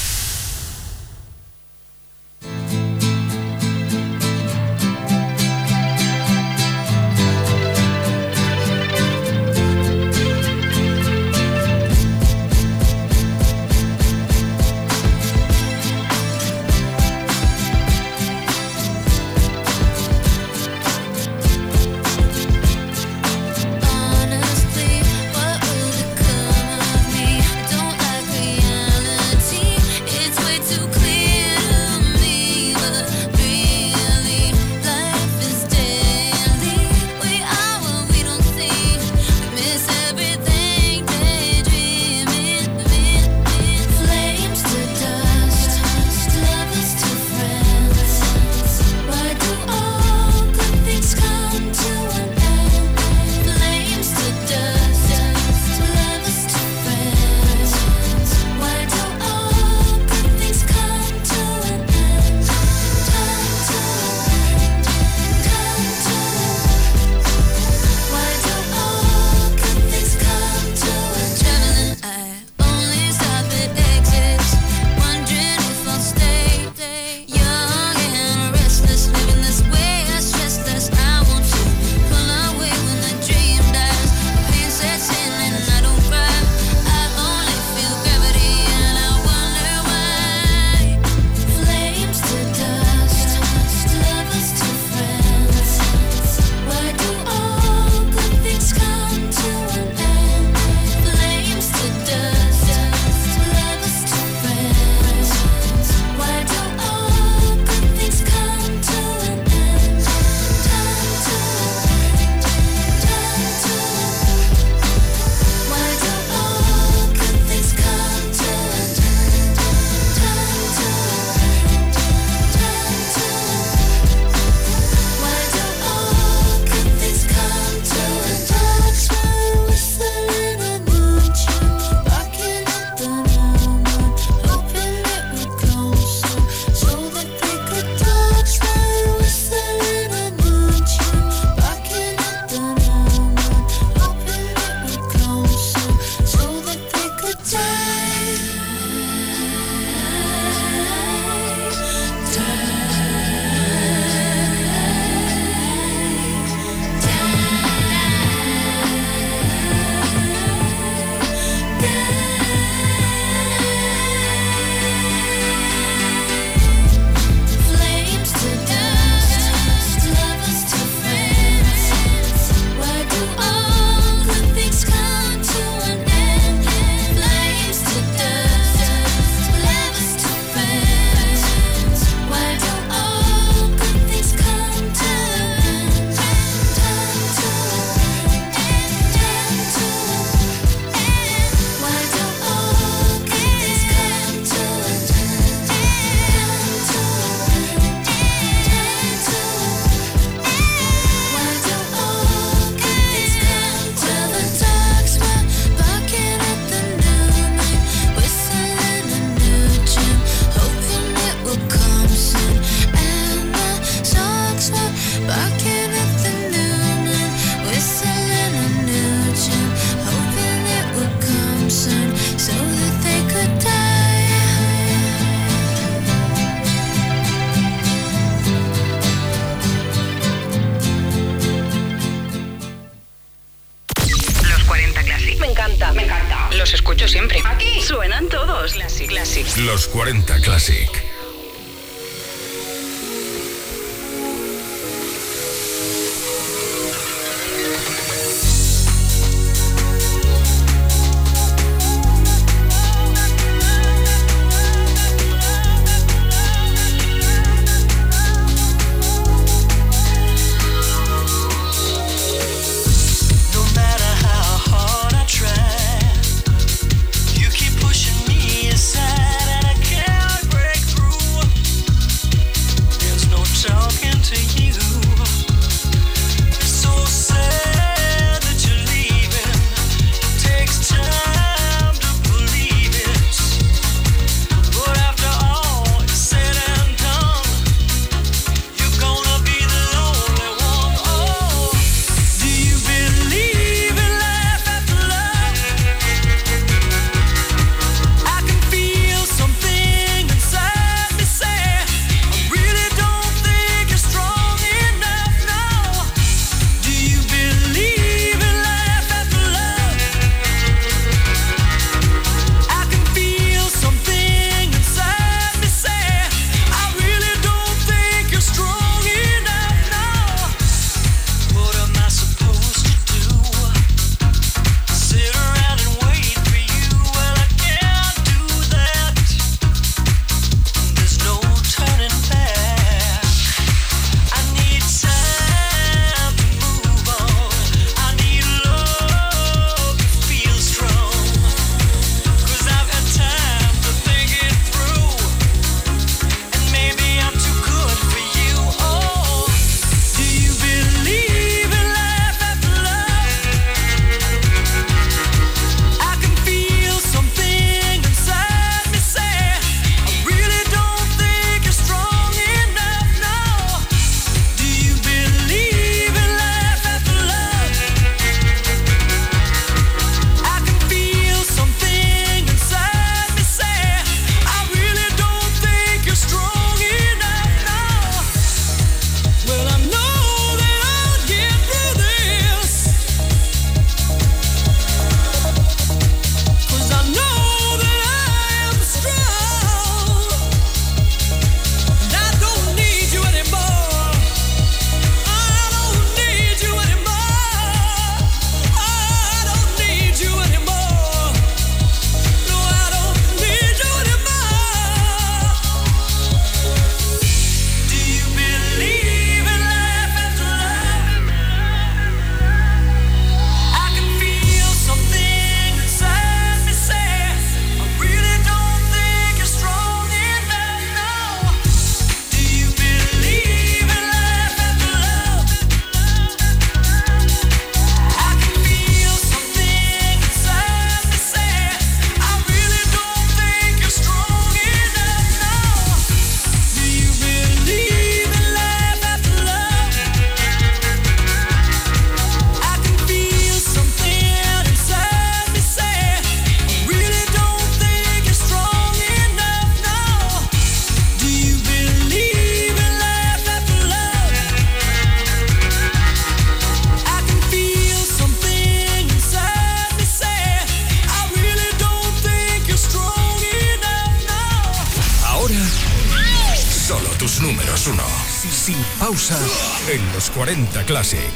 40 Classic.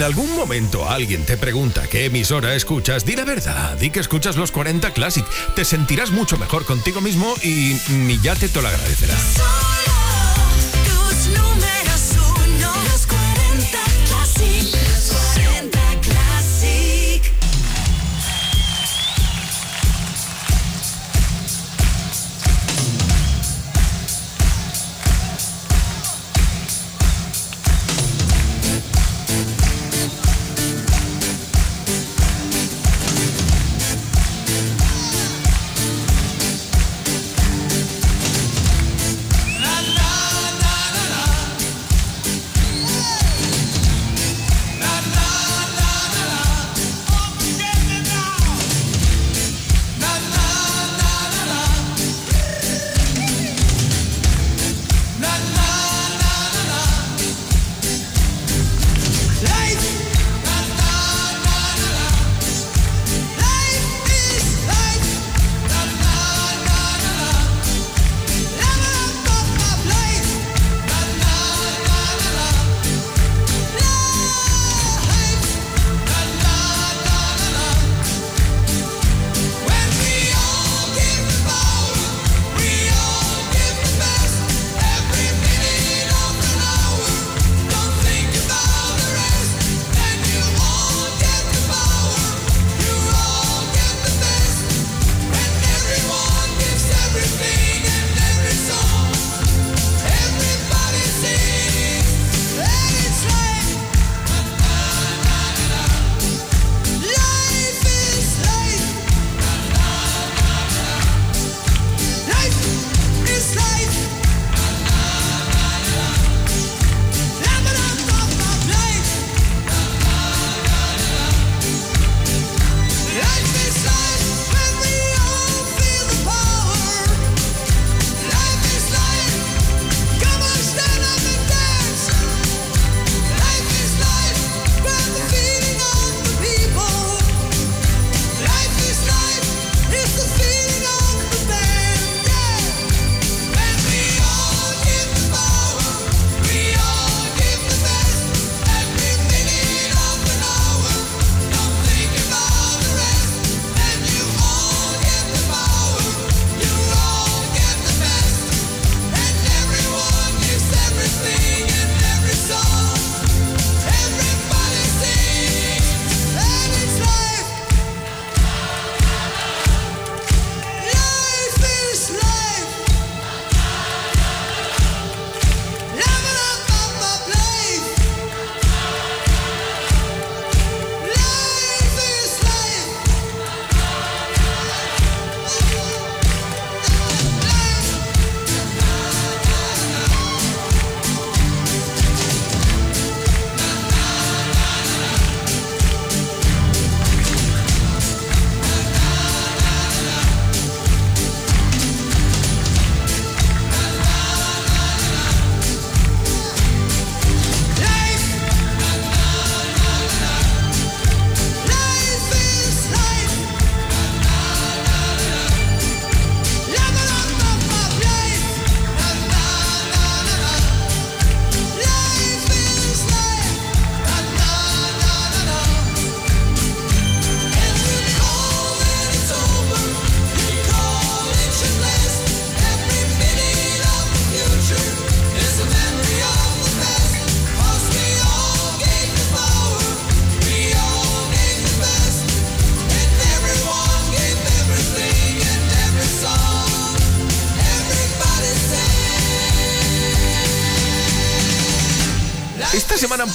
en algún momento alguien te pregunta qué emisora escuchas, di la verdad, di que escuchas los 40 Classic. Te sentirás mucho mejor contigo mismo y, mm, y ya te, te lo agradecerá.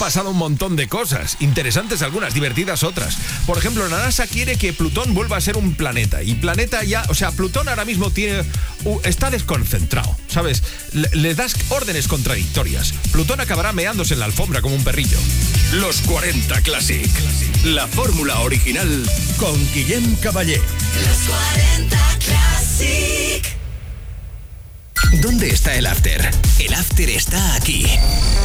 Pasado un montón de cosas, interesantes algunas, divertidas otras. Por ejemplo, la NASA quiere que Plutón vuelva a ser un planeta y planeta ya, o sea, Plutón ahora mismo tiene está desconcentrado, ¿sabes? Le, le das órdenes contradictorias. Plutón acabará meándose en la alfombra como un perrillo. Los 40 Classic. La fórmula original con Guillem Caballé. Los 40 Classic. ¿Dónde está el after? El after está aquí,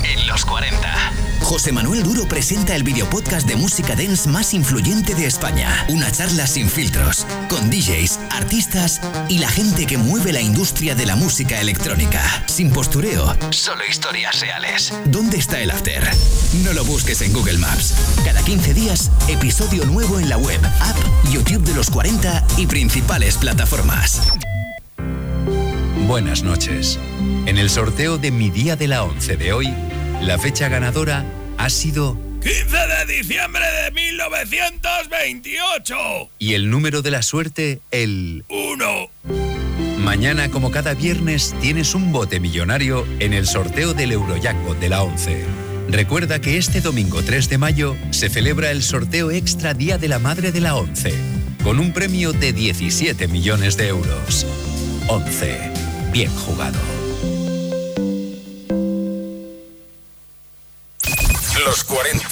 en los 40. José Manuel Duro presenta el videopodcast de música dance más influyente de España. Una charla sin filtros, con DJs, artistas y la gente que mueve la industria de la música electrónica. Sin postureo, solo historias reales. ¿Dónde está el after? No lo busques en Google Maps. Cada 15 días, episodio nuevo en la web, app, YouTube de los 40 y principales plataformas. Buenas noches. En el sorteo de mi día de la 11 de hoy, la fecha ganadora ha sido 15 de diciembre de 1928. y el número de la suerte el 1. Mañana, como cada viernes, tienes un bote millonario en el sorteo del Eurojackpot de la 11. Recuerda que este domingo 3 de mayo se celebra el sorteo extra Día de la Madre de la 11, con un premio de 17 millones de euros. 11. Bien jugado.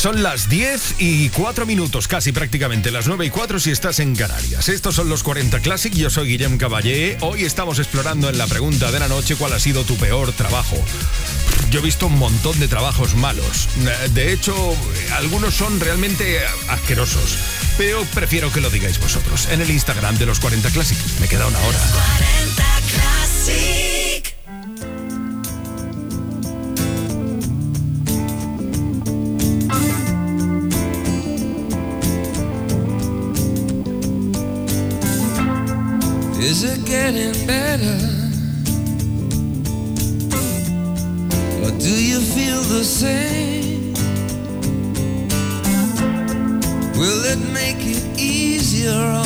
son las 10 y 4 minutos, casi prácticamente, las 9 y 4 si estás en Canarias. Estos son los 40 Classic, yo soy Guillem Caballé. Hoy estamos explorando en la pregunta de la noche cuál ha sido tu peor trabajo. Yo he visto un montón de trabajos malos. De hecho, algunos son realmente asquerosos. Pero prefiero que lo digáis vosotros en el Instagram de los 40 Classic. Me queda una hora. you're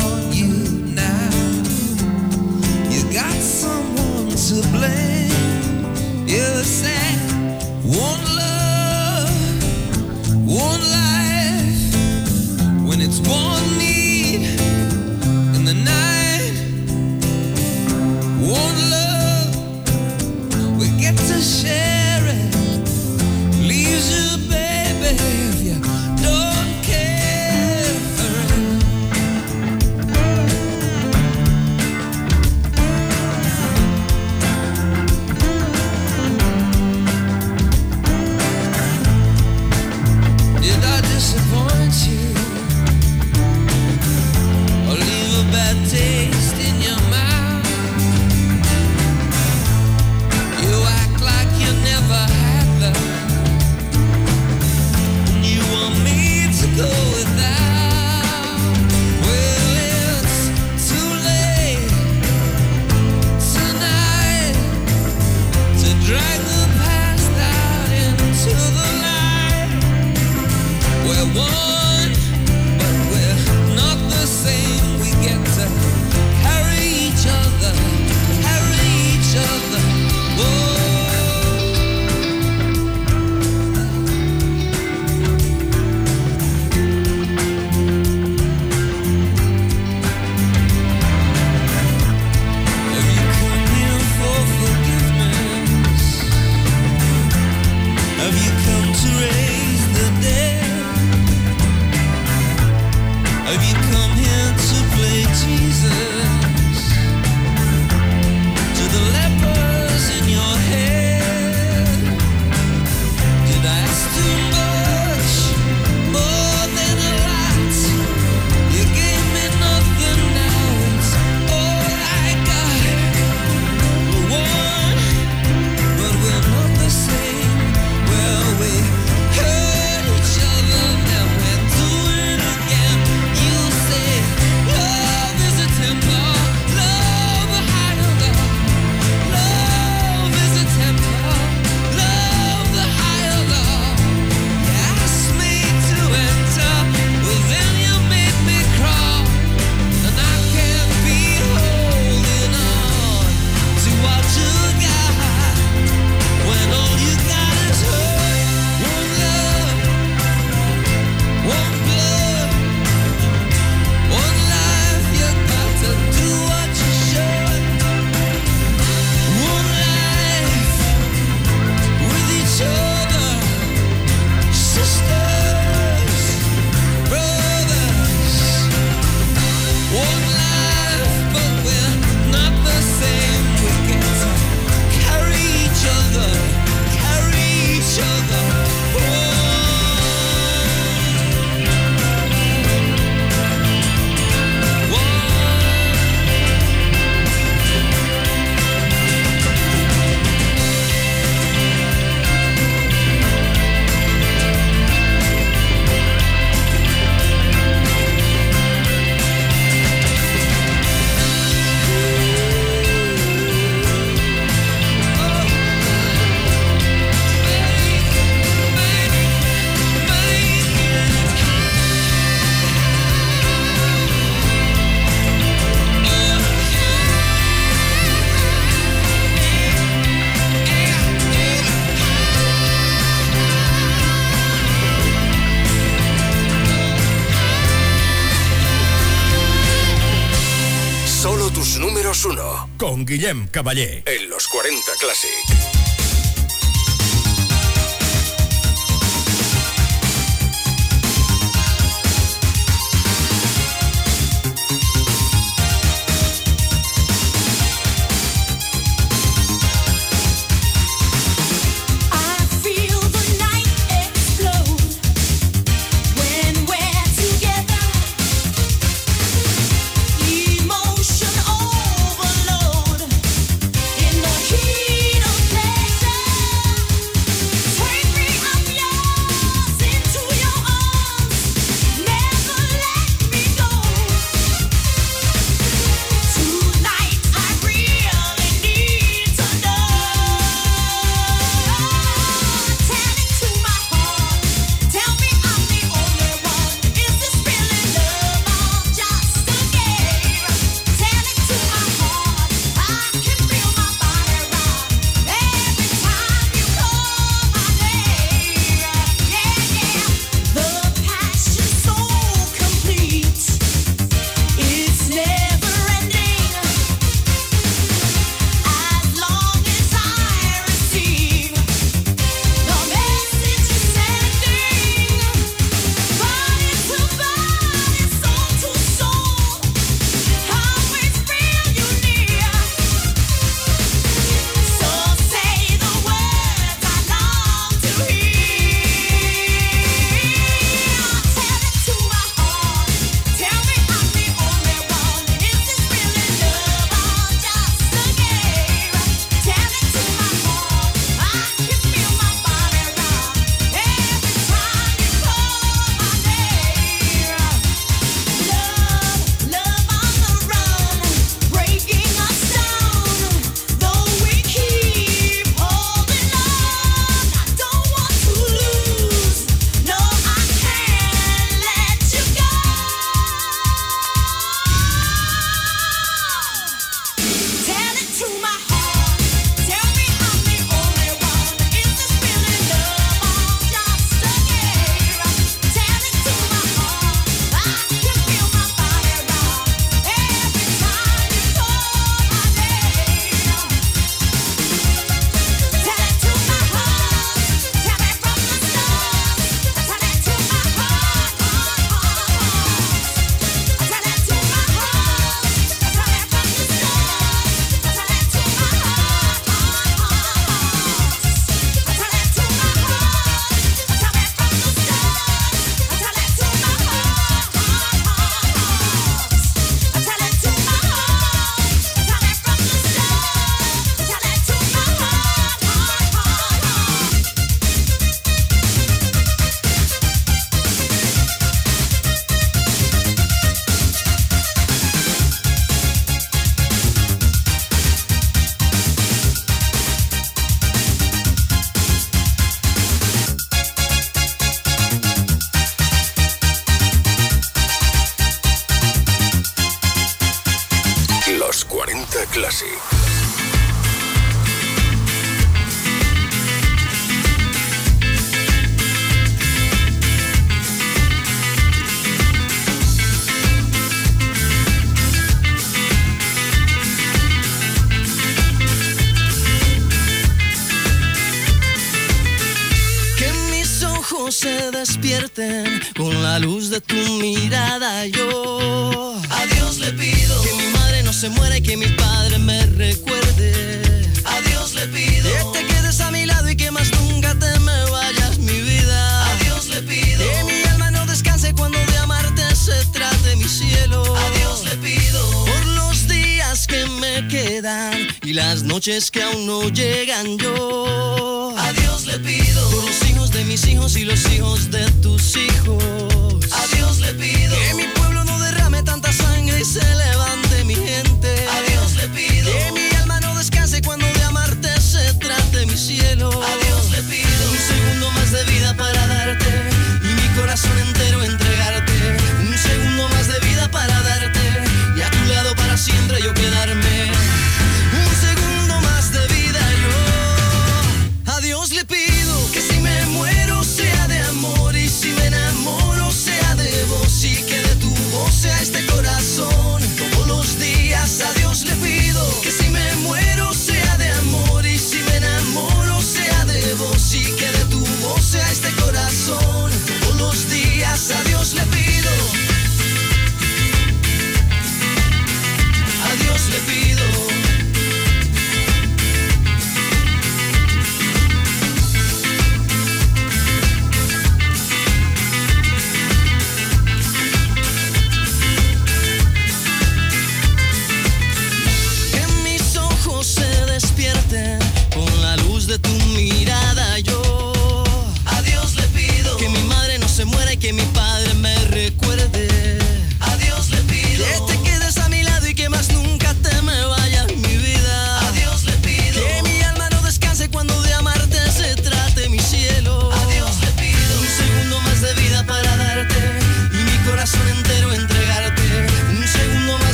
Guillem Caballé.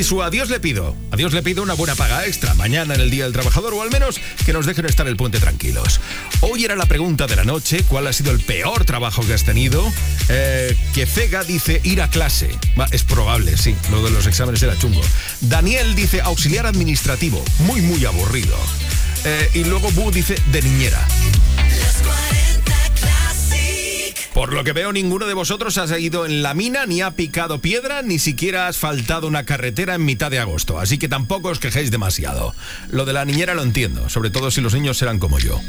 y su adiós le pido. Adiós le pido una buena paga extra mañana en el Día del Trabajador o al menos que nos dejen estar el puente tranquilos. Hoy era la pregunta de la noche, ¿cuál ha sido el peor trabajo que has tenido? Eh, que Fega dice ir a clase. Es probable, sí, lo de los exámenes era chungo. Daniel dice auxiliar administrativo, muy muy aburrido. Eh, y luego Bu dice de niñera. Por lo que veo, ninguno de vosotros ha seguido en la mina, ni ha picado piedra, ni siquiera has faltado una carretera en mitad de agosto, así que tampoco os quejéis demasiado. Lo de la niñera lo entiendo, sobre todo si los niños eran como yo.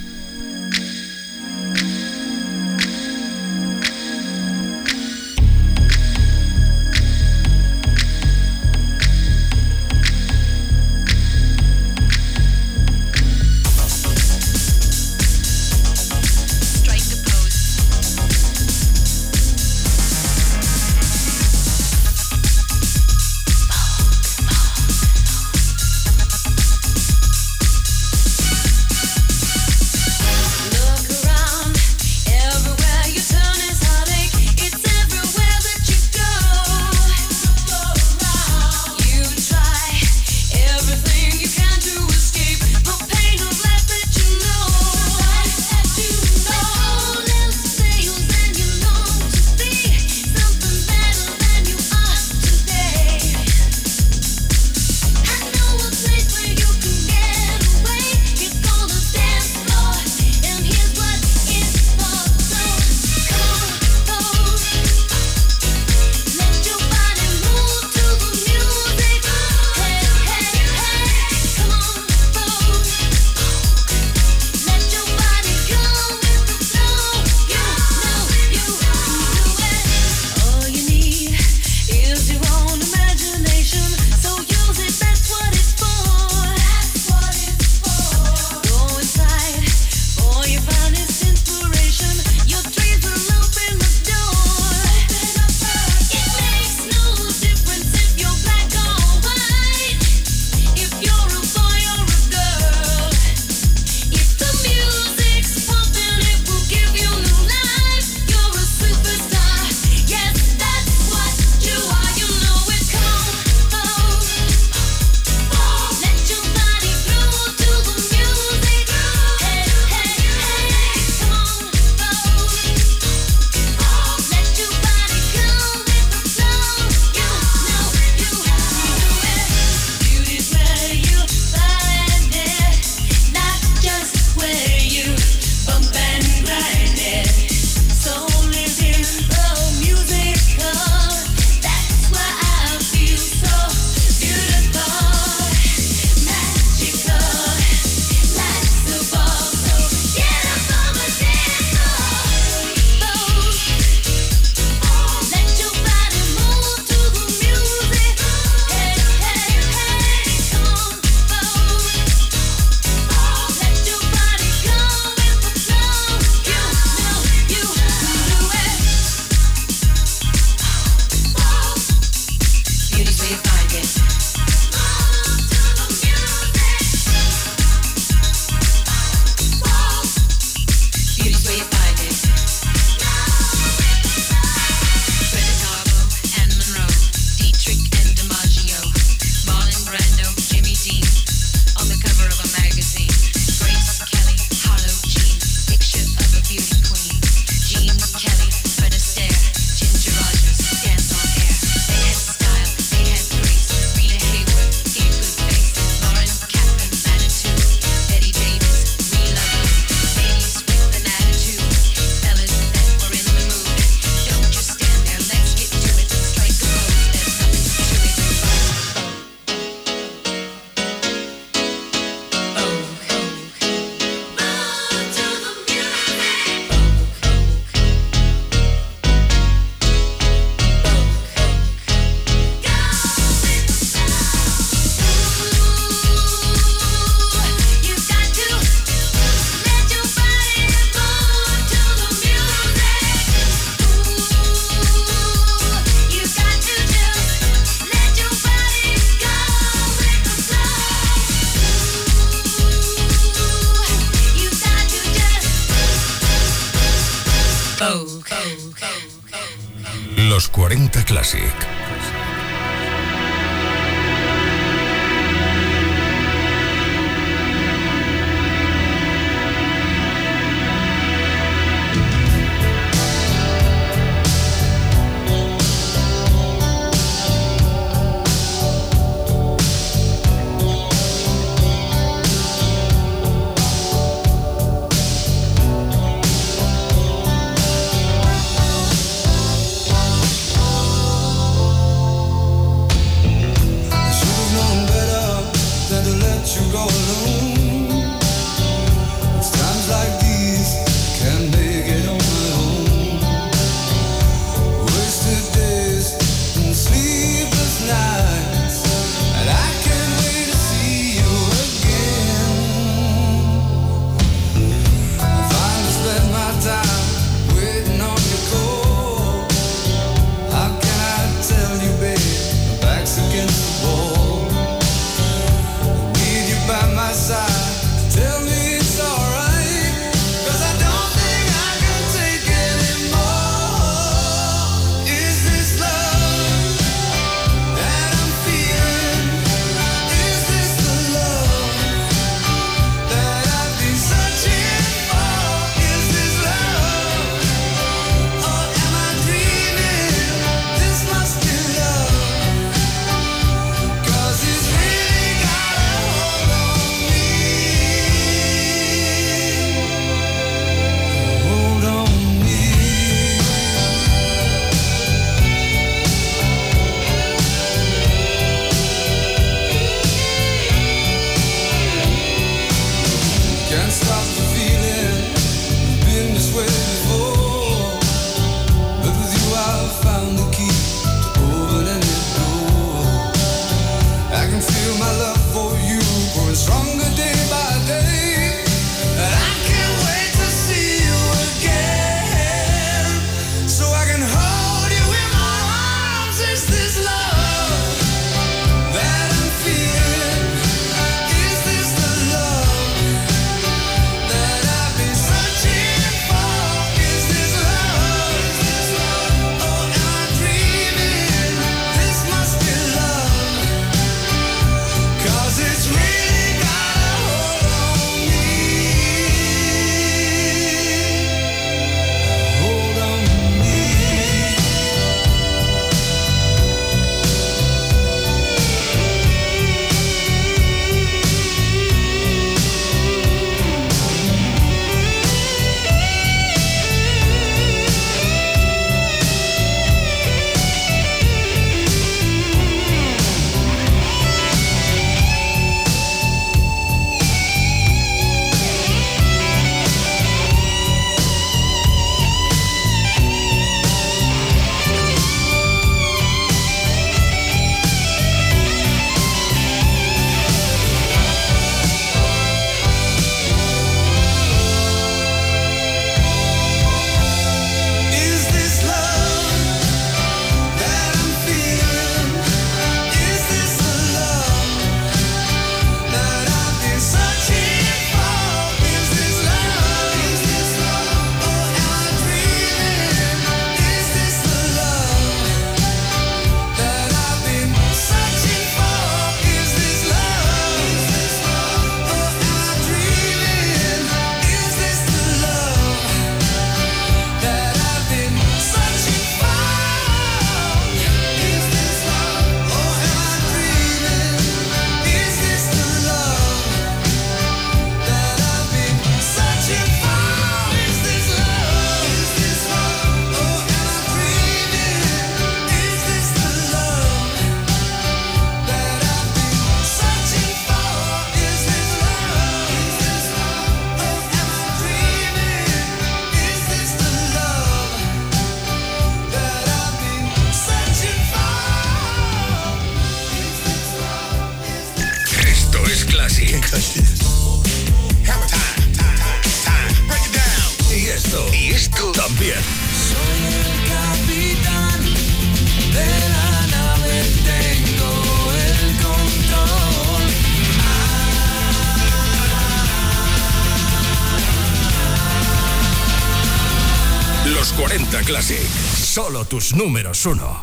tus números uno.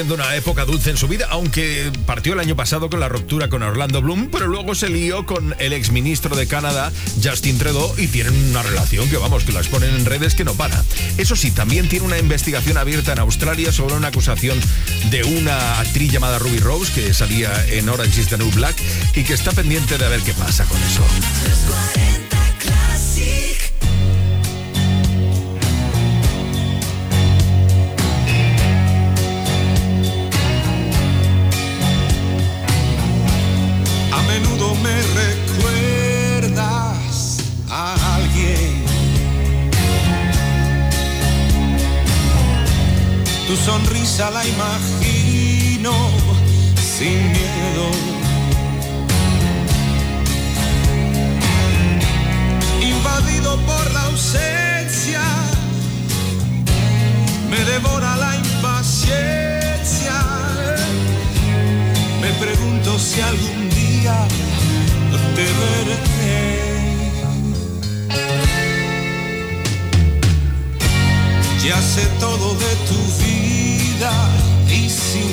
una época dulce en su vida, aunque partió el año pasado con la ruptura con Orlando Bloom, pero luego se lió con el exministro de Canadá, Justin Trudeau, y tienen una relación que, vamos, que las ponen en redes que no para. Eso sí, también tiene una investigación abierta en Australia sobre una acusación de una actriz llamada Ruby Rose, que salía en Orange is the New Black, y que está pendiente de a ver qué pasa con eso. sonrisa la imagino sin miedo.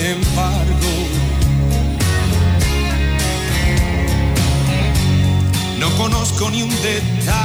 Embargo no conozco ni un detalle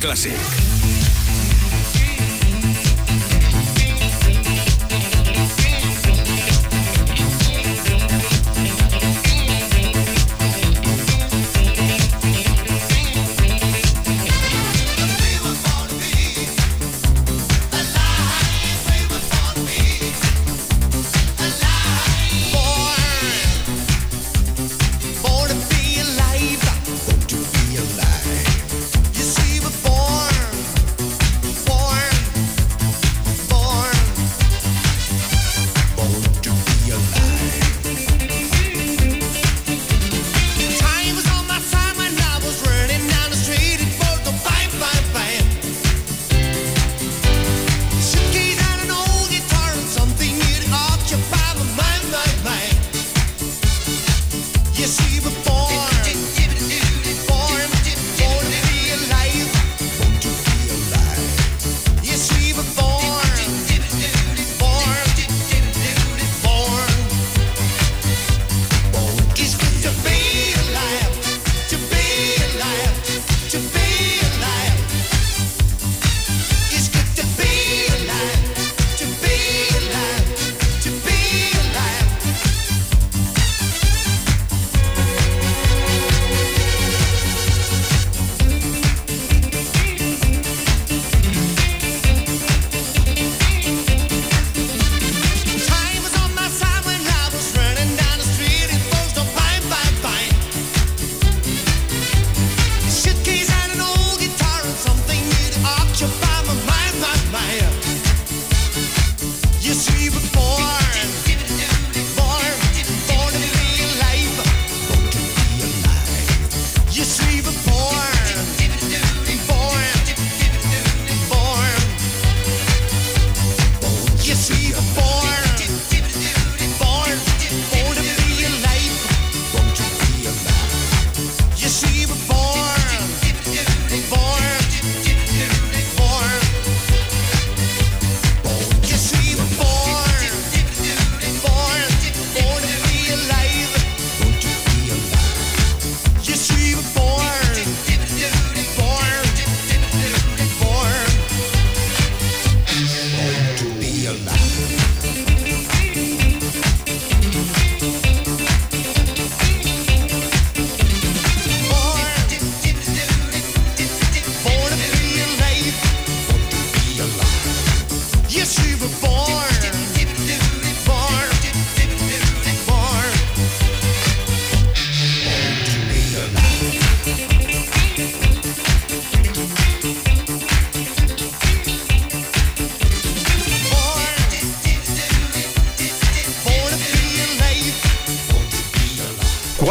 40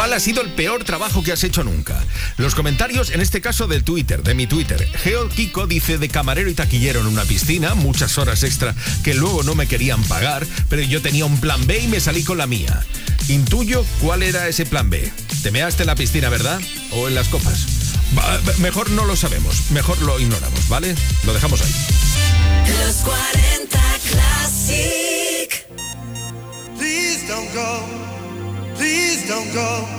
¿Cuál ha sido el peor trabajo que has hecho nunca? Los comentarios, en este caso del Twitter, de mi Twitter. Geo Kiko dice de camarero y taquillero en una piscina, muchas horas extra que luego no me querían pagar, pero yo tenía un plan B y me salí con la mía. Intuyo cuál era ese plan B. Te measte en la piscina, ¿verdad? ¿O en las copas? Mejor no lo sabemos, mejor lo ignoramos, ¿vale? Lo dejamos ahí. Los 40 Classic. Please don't go. Please don't go.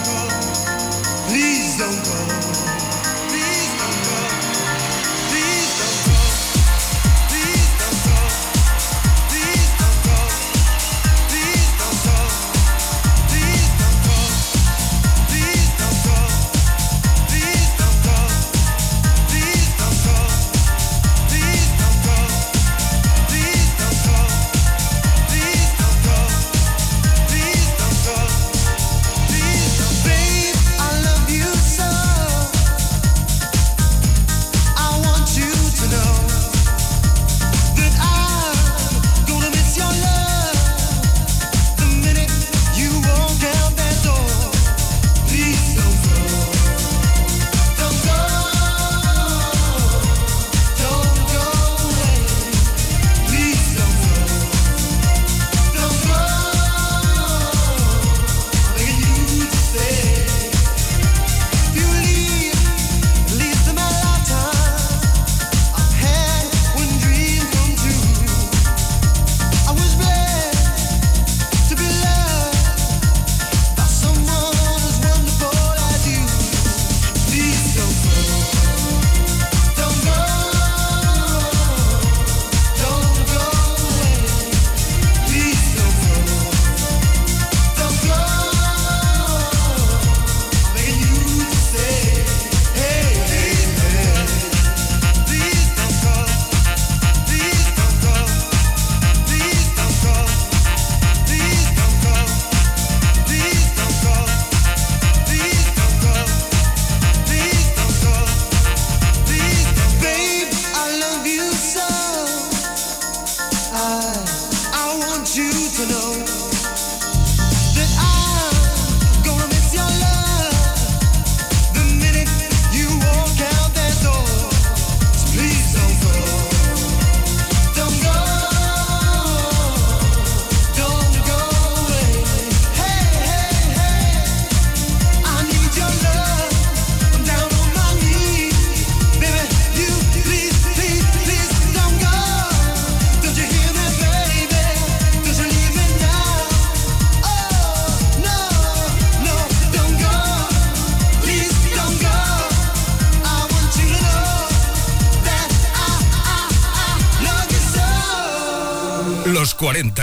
Please don't go.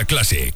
Classic.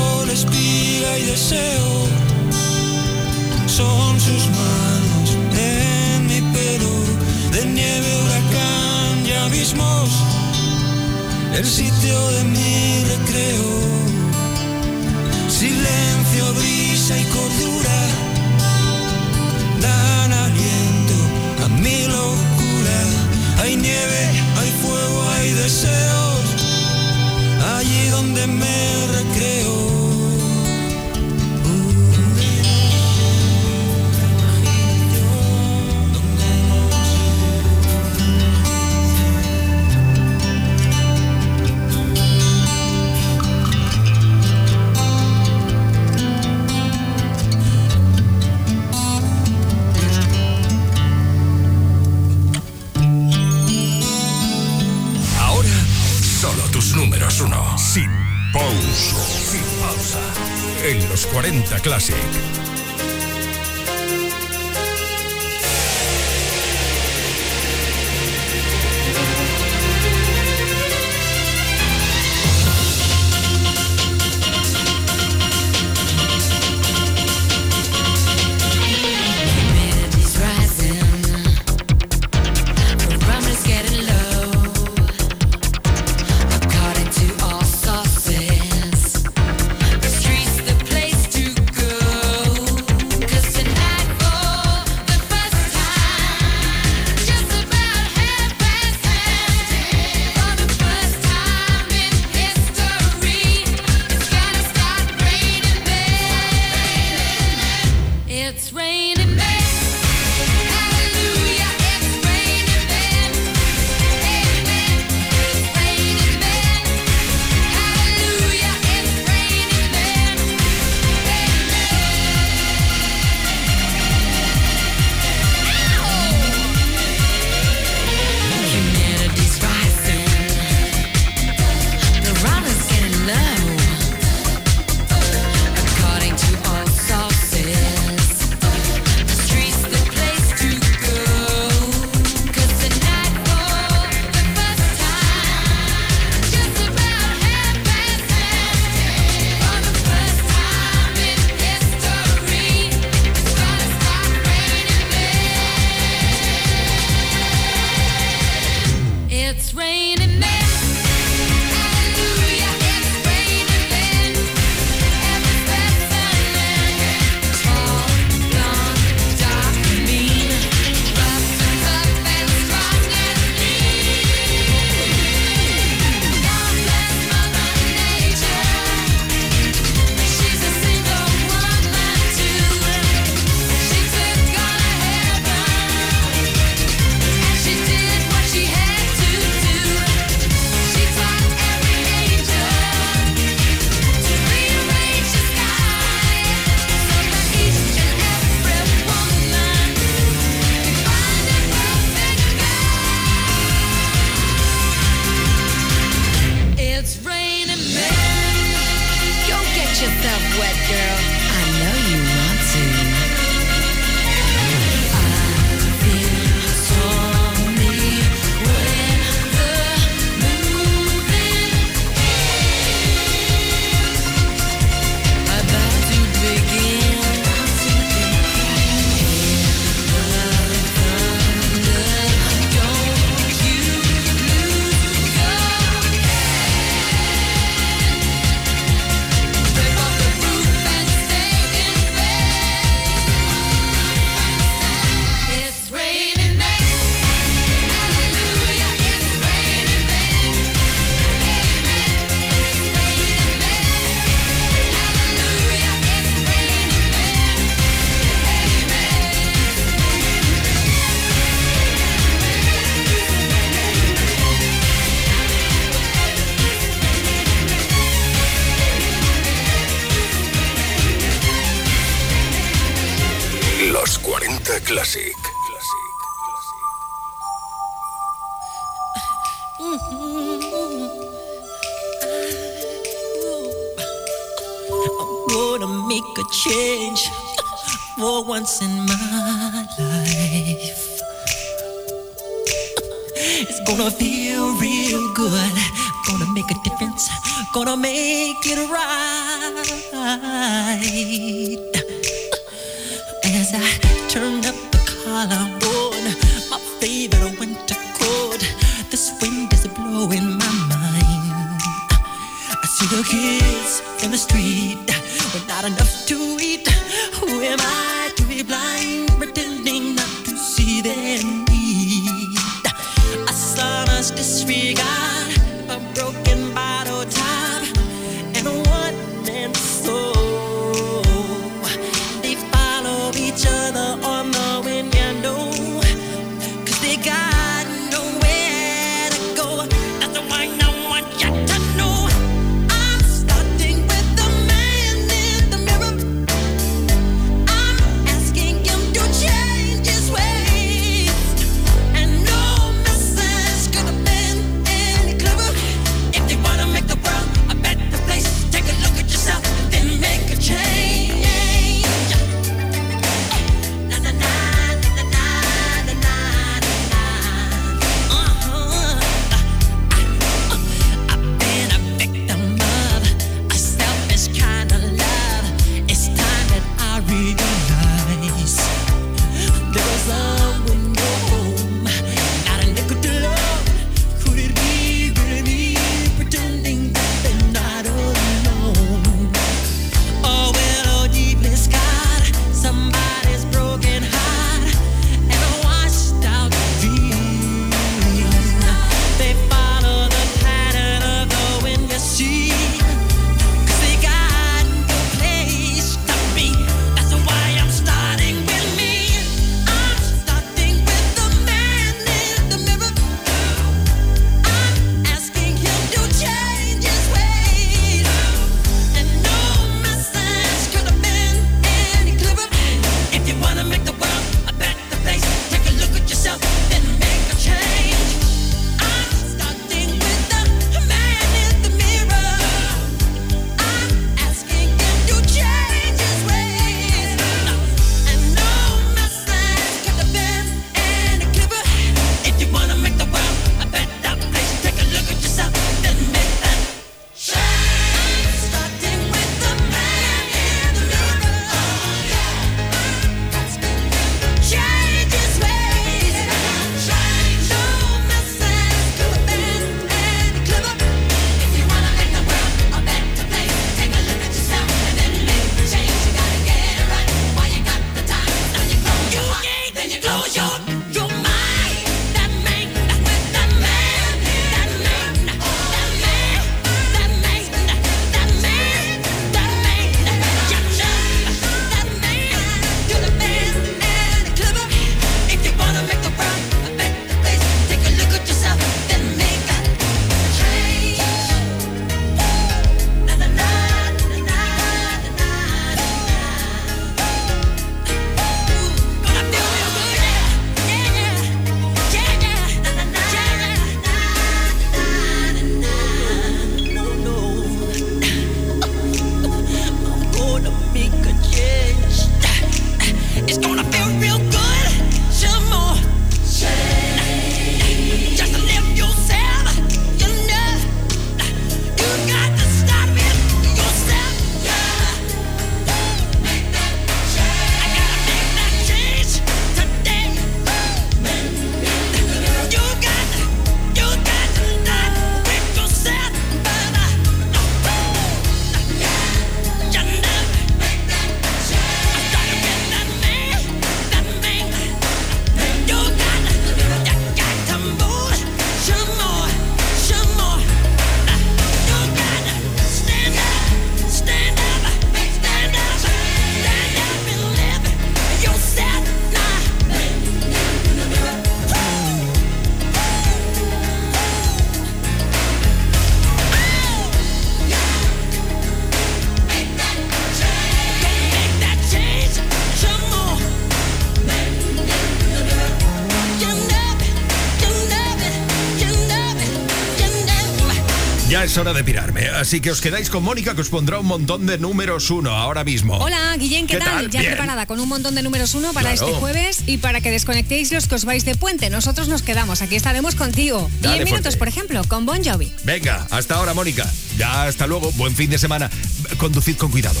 Ya es hora de pirarme, así que os quedáis con Mónica que os pondrá un montón de números uno ahora mismo. Hola, Guillén, ¿qué, ¿Qué tal? tal? Ya Bien. preparada con un montón de números uno para Claro. este jueves y para que desconectéis los que os vais de puente. Nosotros nos quedamos, aquí estaremos contigo. Dale, 10 minutos, fuerte. por ejemplo, con Bon Jovi. Venga, hasta ahora, Mónica. Ya hasta luego, buen fin de semana. Conducid con cuidado.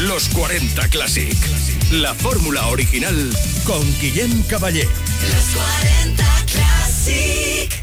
Los 40 Classic. La fórmula original con Guillem Caballé. Los 40 Classic.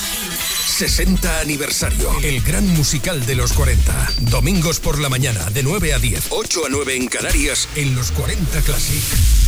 60 aniversario. El gran musical de los 40. Domingos por la mañana de 9 a 10. 8 a 9 en Canarias en los 40 Classic.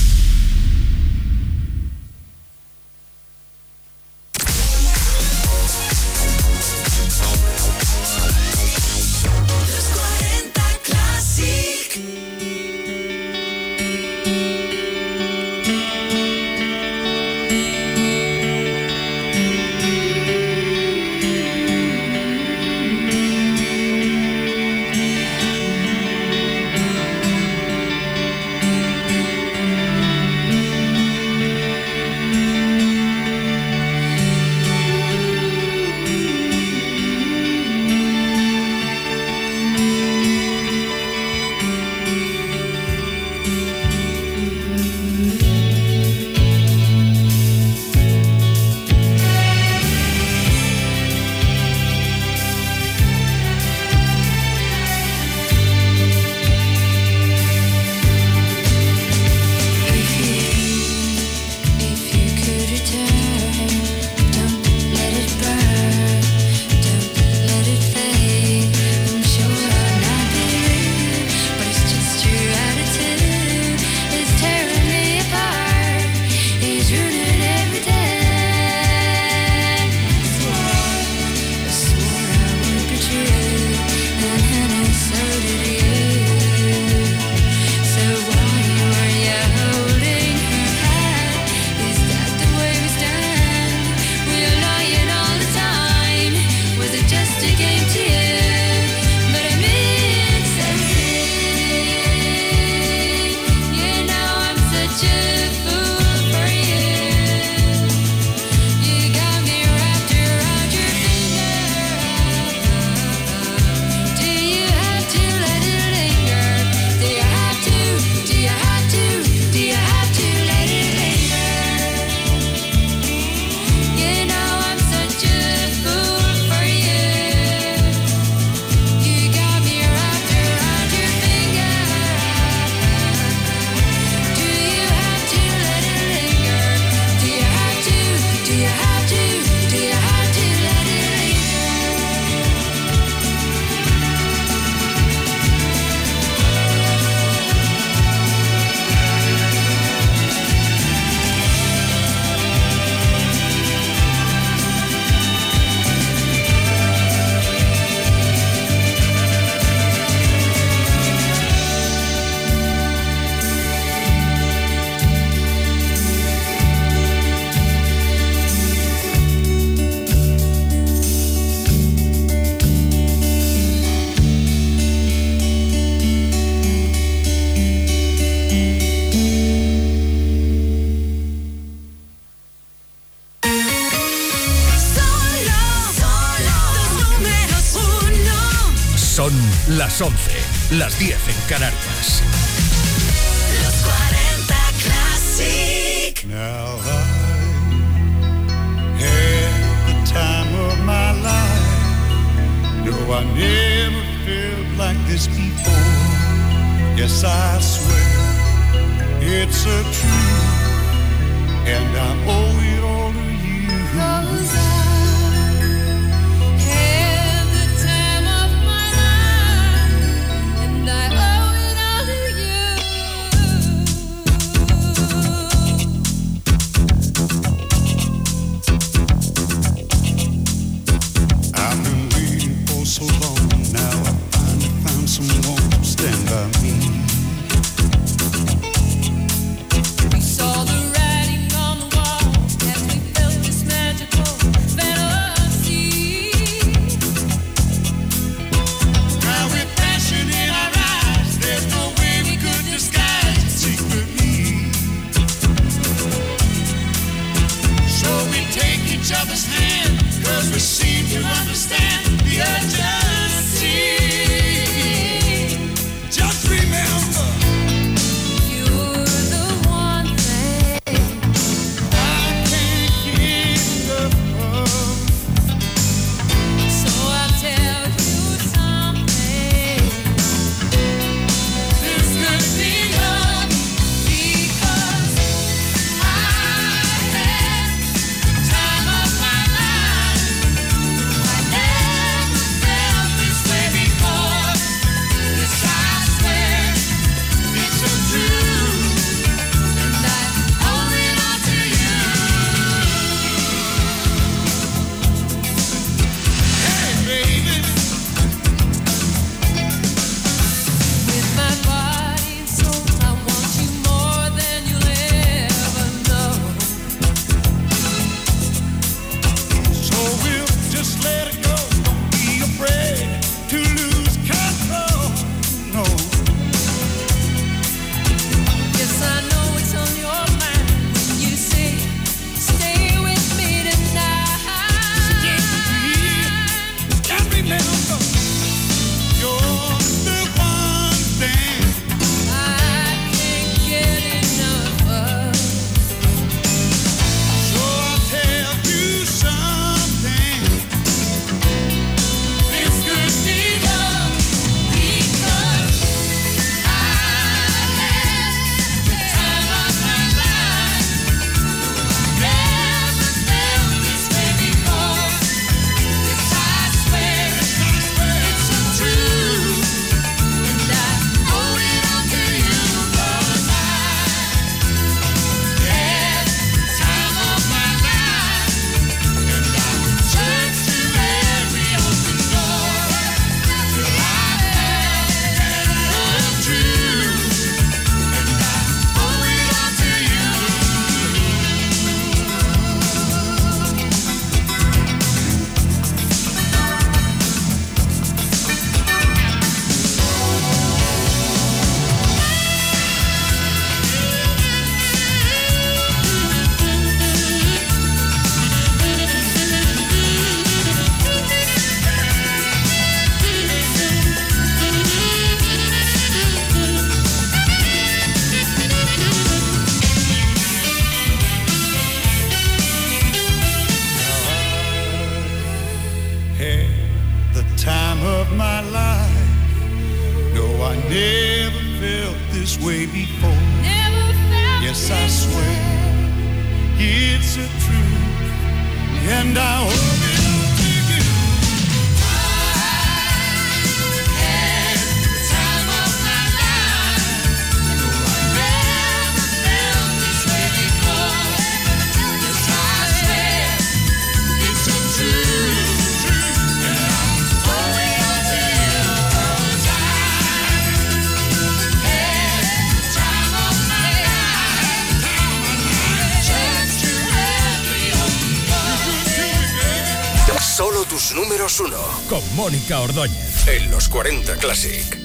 En los 40 Classic.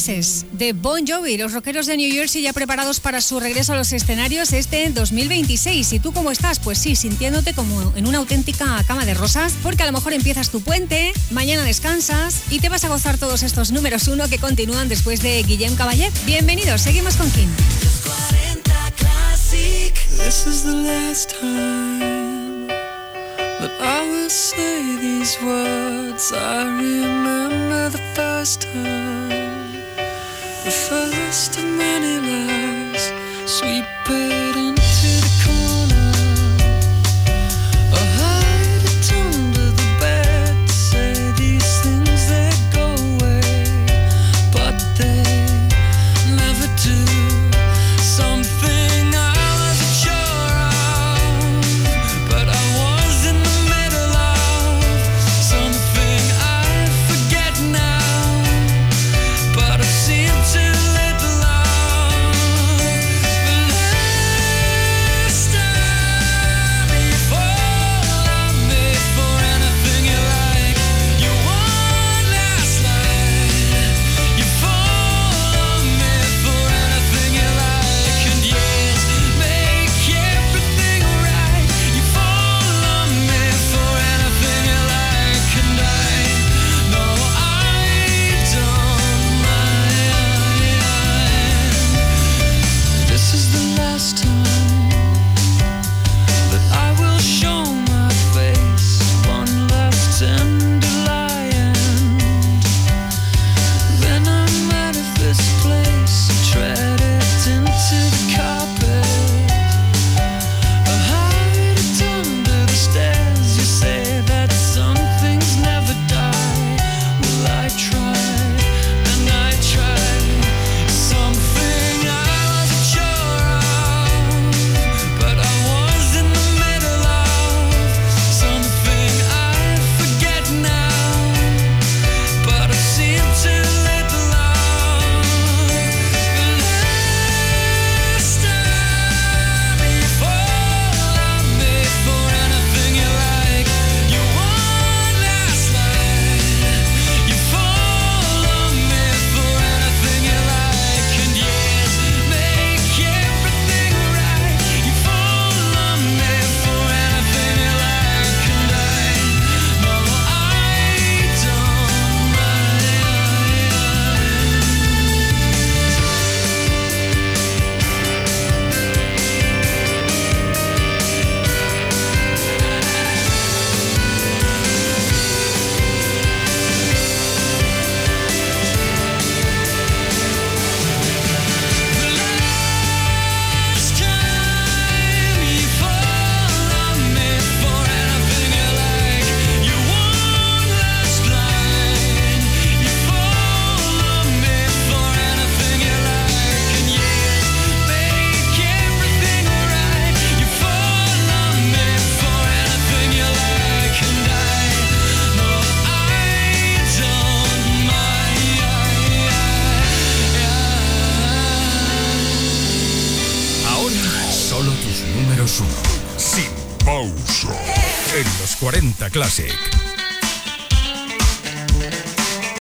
Roses de Bon Jovi, los rockeros de New Jersey ya preparados para su regreso a los escenarios este 2026. ¿Y tú cómo estás? Pues sí, sintiéndote como en una auténtica cama de rosas, porque a lo mejor empiezas tu puente, mañana descansas y te vas a gozar todos estos números uno que continúan después de Guillem Caballet. Bienvenidos, seguimos con Kim. This I will say these words. I the first time. first of many loves, sweet but